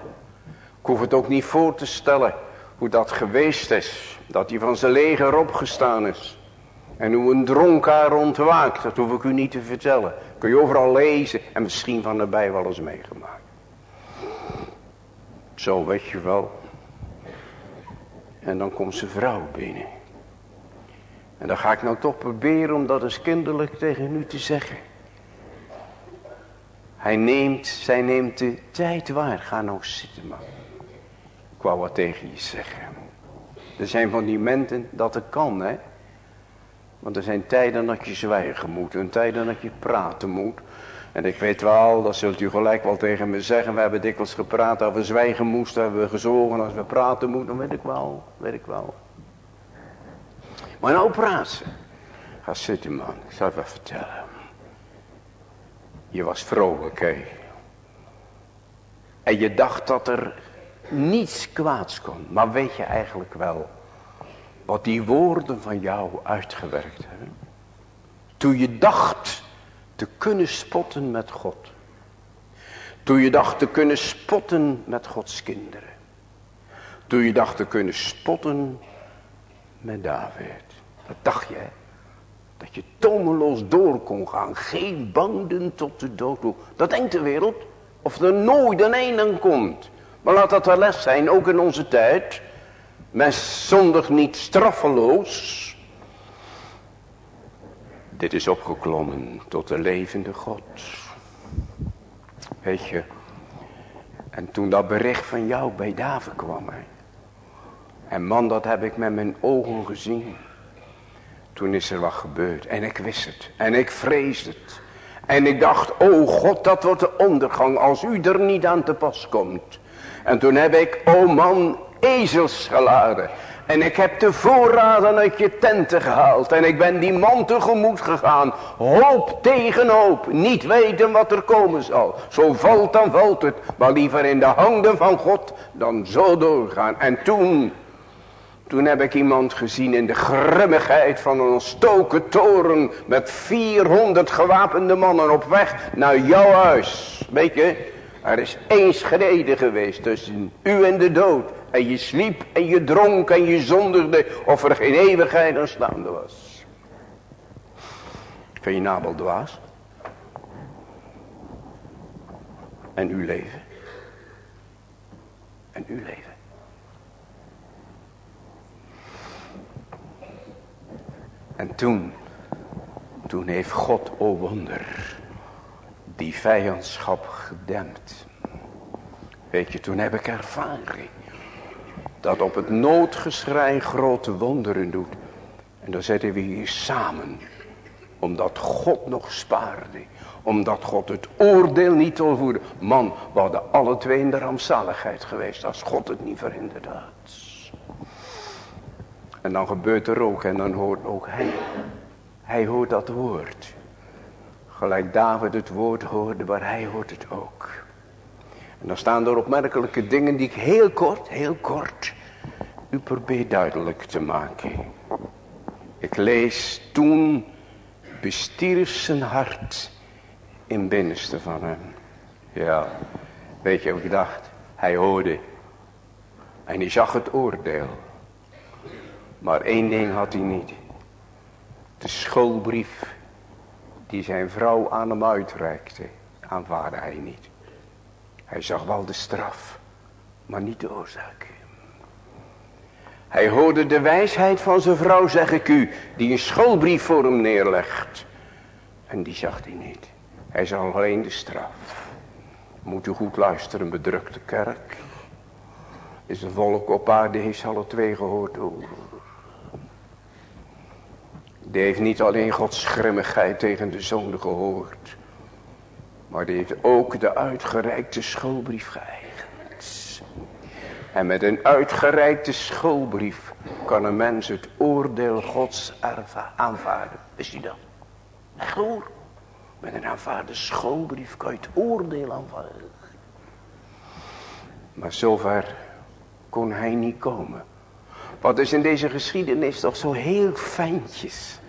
Ik hoef het ook niet voor te stellen hoe dat geweest is. Dat hij van zijn leger opgestaan is. En hoe een dronkaar ontwaakt, dat hoef ik u niet te vertellen. Kun je overal lezen en misschien van erbij wel eens meegemaakt. Zo weet je wel. En dan komt zijn vrouw binnen. En dan ga ik nou toch proberen om dat eens kinderlijk tegen u te zeggen. Hij neemt, zij neemt de tijd waar. Ga nou zitten man. Ik wou wat tegen je zeggen. Er zijn van die momenten dat het kan hè. Want er zijn tijden dat je zwijgen moet. En tijden dat je praten moet. En ik weet wel, dat zult u gelijk wel tegen me zeggen. We hebben dikwijls gepraat over zwijgen moesten. Hebben we gezogen als we praten moeten. Weet ik wel, weet ik wel. Maar nou praten. Ga zitten man, ik zal even vertellen. Je was vrolijk hè. En je dacht dat er niets kwaads kon. Maar weet je eigenlijk wel wat die woorden van jou uitgewerkt hebben? Toen je dacht te kunnen spotten met God. Toen je dacht te kunnen spotten met Gods kinderen. Toen je dacht te kunnen spotten met David. Dat dacht je? Dat je tomeloos door kon gaan. Geen banden tot de dood. Dat denkt de wereld. Of er nooit een einde komt. Maar laat dat wel les zijn, ook in onze tijd. Mens zondig niet straffeloos. Dit is opgeklommen tot de levende God. Weet je. En toen dat bericht van jou bij David kwam. En man, dat heb ik met mijn ogen gezien. Toen is er wat gebeurd. En ik wist het. En ik vreesde het. En ik dacht, oh God, dat wordt de ondergang als u er niet aan te pas komt. En toen heb ik, oh man, ezels geladen. En ik heb de voorraden uit je tenten gehaald. En ik ben die man tegemoet gegaan. Hoop tegen hoop. Niet weten wat er komen zal. Zo valt dan valt het. Maar liever in de handen van God dan zo doorgaan. En toen toen heb ik iemand gezien in de grimmigheid van een stoken toren met 400 gewapende mannen op weg naar jouw huis. Weet je, er is één schrede geweest tussen u en de dood. En je sliep en je dronk en je zonderde of er geen eeuwigheid aanstaande was. Vind je Nabel dwaas? En uw leven? En uw leven? En toen, toen heeft God, o wonder, die vijandschap gedempt. Weet je, toen heb ik ervaring. Dat op het noodgeschrei grote wonderen doet. En dan zitten we hier samen. Omdat God nog spaarde. Omdat God het oordeel niet volvoerde. Man, we hadden alle twee in de rampzaligheid geweest. Als God het niet verhinderd had. En dan gebeurt er ook en dan hoort ook hij. Hij hoort dat woord. Gelijk David het woord hoorde, maar hij hoort het ook. En dan staan er opmerkelijke dingen die ik heel kort, heel kort u probeer duidelijk te maken. Ik lees toen bestierf zijn hart in binnenste van hem. Ja, weet je wat ik dacht? Hij hoorde en hij zag het oordeel. Maar één ding had hij niet. De schoolbrief die zijn vrouw aan hem uitreikte, aanvaarde hij niet. Hij zag wel de straf, maar niet de oorzaak. Hij hoorde de wijsheid van zijn vrouw, zeg ik u, die een schoolbrief voor hem neerlegt. En die zag hij niet. Hij zal alleen de straf. Moet u goed luisteren, bedrukte kerk. Is een volk op aarde, heeft alle twee gehoord over. Die heeft niet alleen Gods grimmigheid tegen de zonde gehoord. Maar die heeft ook de uitgereikte schoolbrief geëigend. En met een uitgereikte schoolbrief kan een mens het oordeel Gods aanvaarden. Wist u dat? Echt hoor. Met een aanvaarde schoolbrief kan je het oordeel aanvaarden. Maar zover kon hij niet komen. Wat is in deze geschiedenis toch zo heel fijntjes.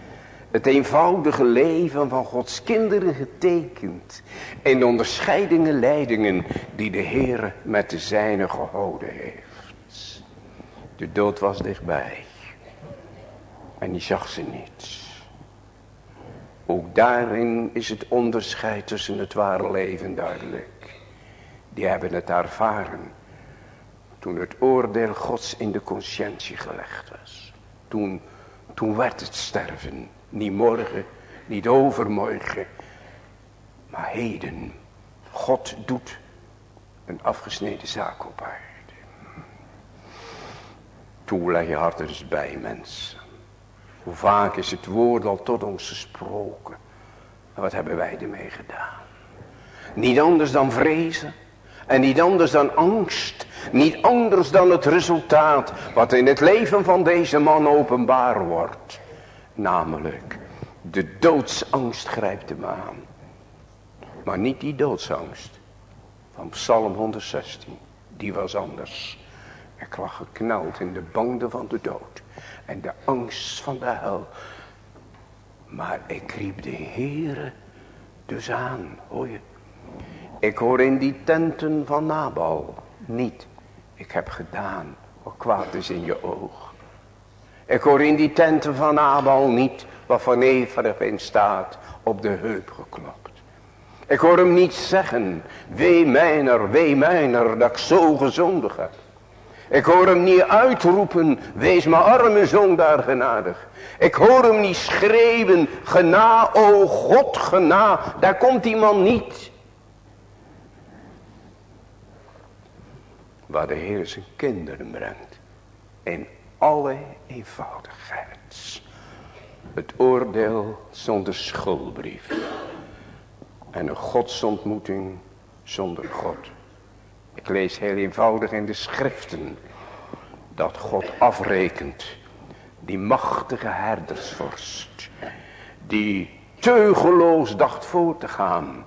Het eenvoudige leven van Gods kinderen getekend. In de onderscheidingen leidingen die de Heer met de zijne gehouden heeft. De dood was dichtbij. En die zag ze niet. Ook daarin is het onderscheid tussen het ware leven duidelijk. Die hebben het ervaren. Toen het oordeel gods in de conscientie gelegd was. Toen, toen werd het sterven. Niet morgen, niet overmorgen. Maar heden. God doet een afgesneden zaak op aarde. Toe leg je hart er eens bij mensen. Hoe vaak is het woord al tot ons gesproken. En wat hebben wij ermee gedaan? Niet anders dan vrezen. En niet anders dan angst. Niet anders dan het resultaat wat in het leven van deze man openbaar wordt. Namelijk, de doodsangst grijpt hem aan. Maar niet die doodsangst van Psalm 116. Die was anders. Ik lag gekneld in de banden van de dood. En de angst van de hel. Maar ik riep de Heere dus aan. Hoor je? Ik hoor in die tenten van Nabal niet. Ik heb gedaan wat kwaad is in je oog. Ik hoor in die tenten van Nabal niet wat van in staat op de heup geklopt. Ik hoor hem niet zeggen, wee mijner, wee mijner, dat ik zo gezondig heb. Ik hoor hem niet uitroepen, wees maar arme zondaar genadig. Ik hoor hem niet schreeuwen, gena, o God, gena. Daar komt die man niet. Waar de Heer zijn kinderen brengt. In alle eenvoudigheid. Het oordeel zonder schoolbrief. En een godsontmoeting zonder God. Ik lees heel eenvoudig in de schriften. Dat God afrekent. Die machtige herdersvorst. Die teugeloos dacht voor te gaan.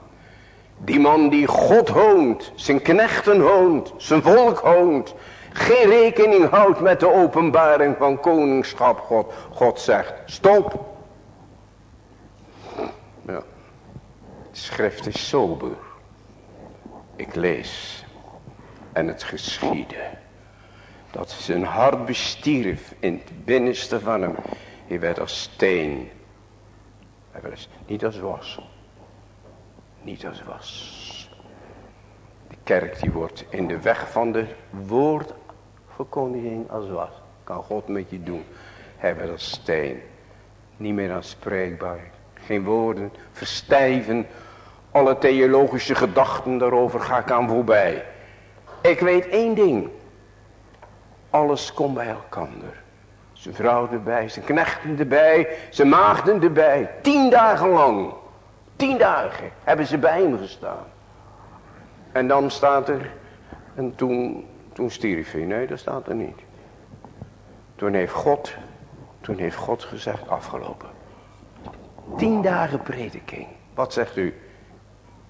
Die man die God hoont. Zijn knechten hoont. Zijn volk hoont. Geen rekening houdt met de openbaring van koningschap God. God zegt stop. Ja. Schrift is sober. Ik lees en het geschiedde. Dat zijn hart bestierf in het binnenste van hem. Hij werd als steen. Hij werd niet als was. Niet als was. De kerk die wordt in de weg van de woordverkondiging als was. Kan God met je doen. Hij werd als steen. Niet meer aanspreekbaar. Geen woorden. Verstijven. Alle theologische gedachten daarover ga ik aan voorbij. Ik weet één ding. Alles komt bij elkaar. Zijn vrouw erbij, zijn knechten erbij, zijn maagden erbij. Tien dagen lang. Tien dagen hebben ze bij hem gestaan. En dan staat er, en toen, toen stierf hij. Nee, dat staat er niet. Toen heeft God, toen heeft God gezegd, afgelopen. Tien dagen prediking. Wat zegt u?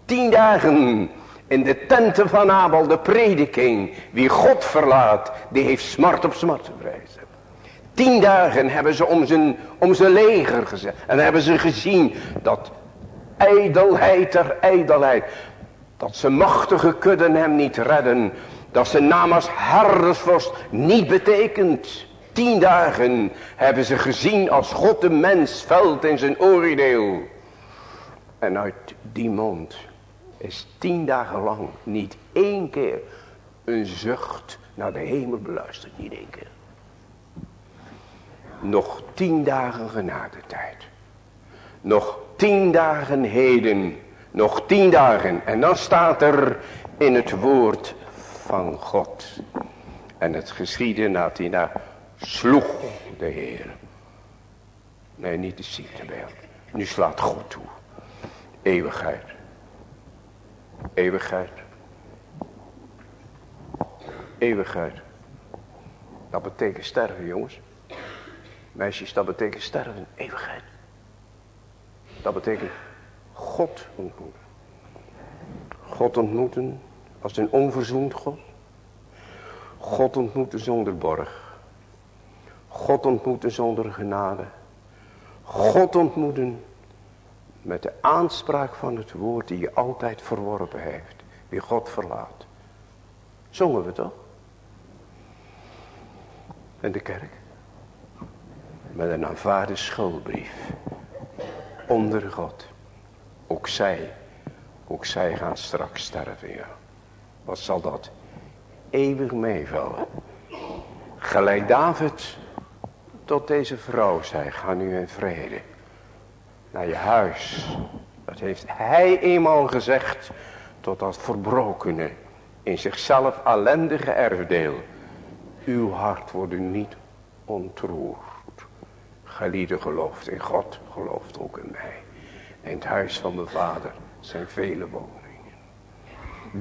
Tien dagen in de tenten van Abel de prediking. Wie God verlaat, die heeft smart op smart te vrezen. Tien dagen hebben ze om zijn, om zijn leger gezet. En hebben ze gezien dat ijdelheid ter ijdelheid. Dat ze machtige kudden hem niet redden. Dat zijn naam als herdersvorst niet betekent. Tien dagen hebben ze gezien als God de mens veld in zijn oordeel. En uit die mond is tien dagen lang niet één keer een zucht naar de hemel beluisterd. Niet één keer. Nog tien dagen genadetijd. Nog tien dagen heden. Nog tien dagen. En dan staat er in het woord van God. En het geschiedde dat hij daar sloeg de Heer. Nee, niet de ziektebeeld. Nu slaat God toe. Eeuwigheid. Eeuwigheid. Eeuwigheid. Dat betekent sterven, jongens. Meisjes, dat betekent sterven. Eeuwigheid. Dat betekent God ontmoeten. God ontmoeten als een onverzoend God. God ontmoeten zonder borg. God ontmoeten zonder genade. God ontmoeten met de aanspraak van het woord die je altijd verworpen heeft. Wie God verlaat. Zongen we toch? En de kerk. Met een aanvaarde schoolbrief. Onder God. Ook zij. Ook zij gaan straks sterven, ja. Wat zal dat eeuwig meevallen. Gelijk David tot deze vrouw zei, ga nu in vrede naar je huis. Dat heeft hij eenmaal gezegd tot dat verbrokene, in zichzelf ellendige erfdeel. Uw hart wordt niet ontroerd. Gelieden gelooft in God, gelooft ook in mij. In het huis van mijn vader zijn vele woningen.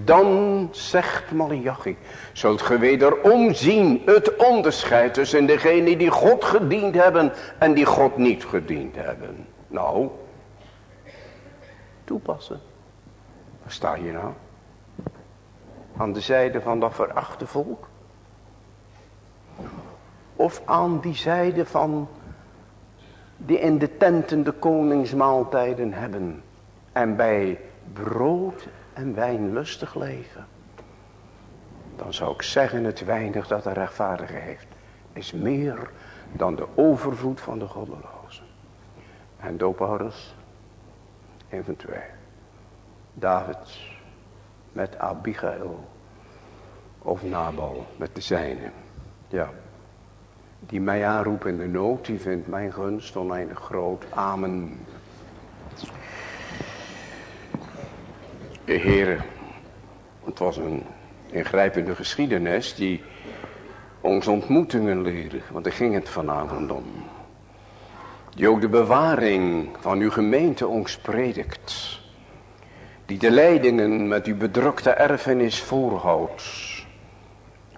Dan zegt Malachi, zult ge wederom zien het onderscheid tussen degenen die God gediend hebben en die God niet gediend hebben. Nou, toepassen. Waar sta je nou? Aan de zijde van dat verachte volk? Of aan die zijde van die in de tenten de koningsmaaltijden hebben en bij brood en wijn lustig leven. Dan zou ik zeggen het weinig dat de rechtvaardige heeft. Is meer dan de overvloed van de goddelozen. En doophouders. Een van twee. David met Abigail. Of Nabal met de zijne. Ja. Die mij aanroept in de nood. Die vindt mijn gunst oneindig groot. Amen. Heren, het was een ingrijpende geschiedenis die ons ontmoetingen leerde. Want daar ging het vanavond om. Die ook de bewaring van uw gemeente ons predikt. Die de leidingen met uw bedrukte erfenis voorhoudt.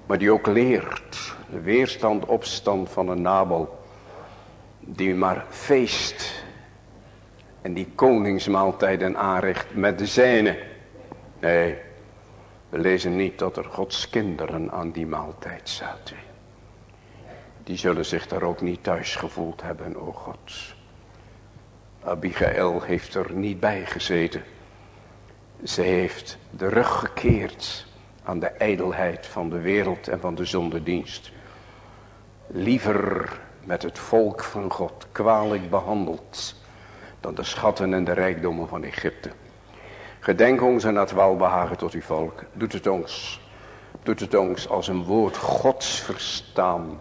Maar die ook leert de weerstand, opstand van een Nabel. Die maar feest en die koningsmaaltijden aanricht met de zijne. Nee, we lezen niet dat er Gods kinderen aan die maaltijd zaten. Die zullen zich daar ook niet thuis gevoeld hebben, o God. Abigail heeft er niet bij gezeten. Ze heeft de rug gekeerd aan de ijdelheid van de wereld en van de zondedienst. Liever met het volk van God kwalijk behandeld dan de schatten en de rijkdommen van Egypte. Gedenk ons en het welbehagen tot uw volk. Doet het ons. Doet het ons als een woord gods verstaan.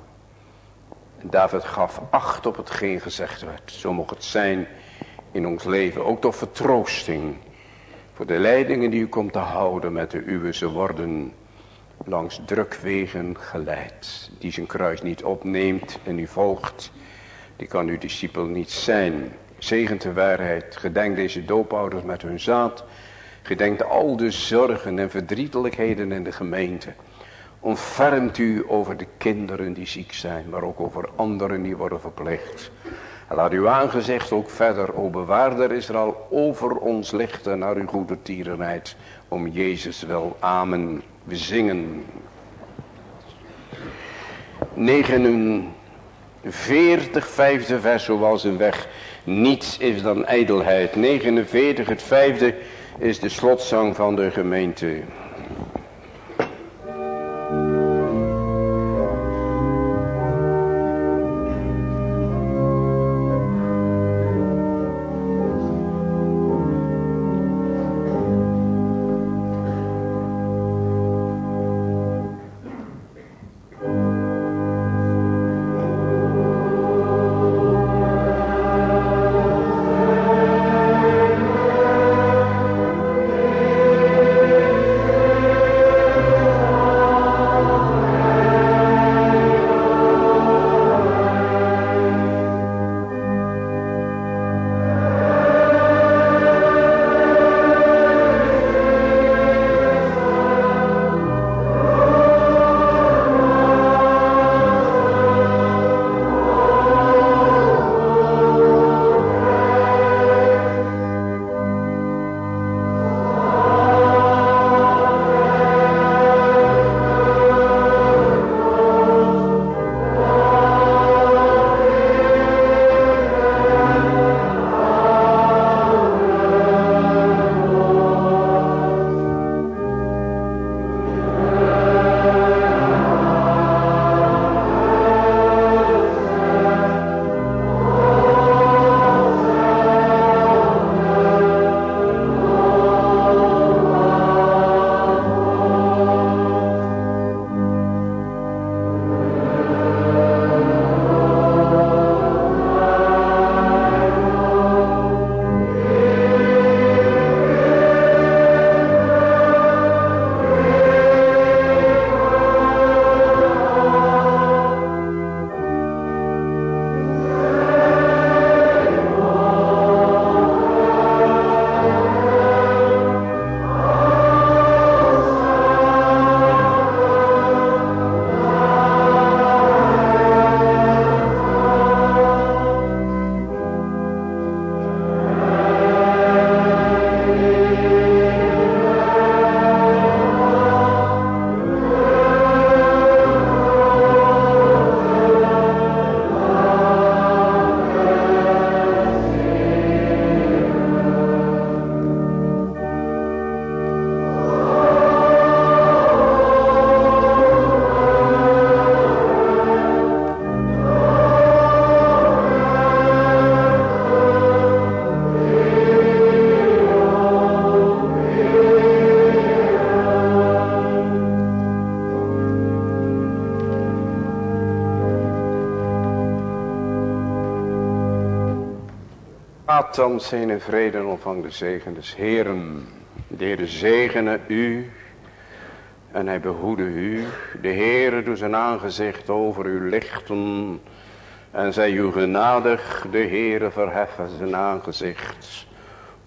David gaf acht op hetgeen gezegd werd. Zo mocht het zijn in ons leven. Ook tot vertroosting. Voor de leidingen die u komt te houden met de uwe. Ze worden langs drukwegen geleid. Die zijn kruis niet opneemt en u volgt. Die kan uw discipel niet zijn. Zegent de waarheid. Gedenk deze doopouders met hun zaad. Gedenkt al de zorgen en verdrietelijkheden in de gemeente. Ontfermt u over de kinderen die ziek zijn, maar ook over anderen die worden. En laat uw aangezicht ook verder, o bewaarder Israël, over ons lichten naar uw goede tierenheid. Om Jezus wel. Amen. We zingen. 49, vijfde vers, zoals een weg. Niets is dan ijdelheid. 49, het vijfde is de slotzang van de gemeente. Dan zijn vrede en ontvang de zegen des Heeren. De Heer zegene u en hij behoede u. De Heere doet zijn aangezicht over u lichten en zij u genadig. De Heere verheffen zijn aangezicht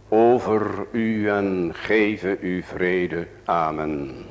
over u en geven u vrede. Amen.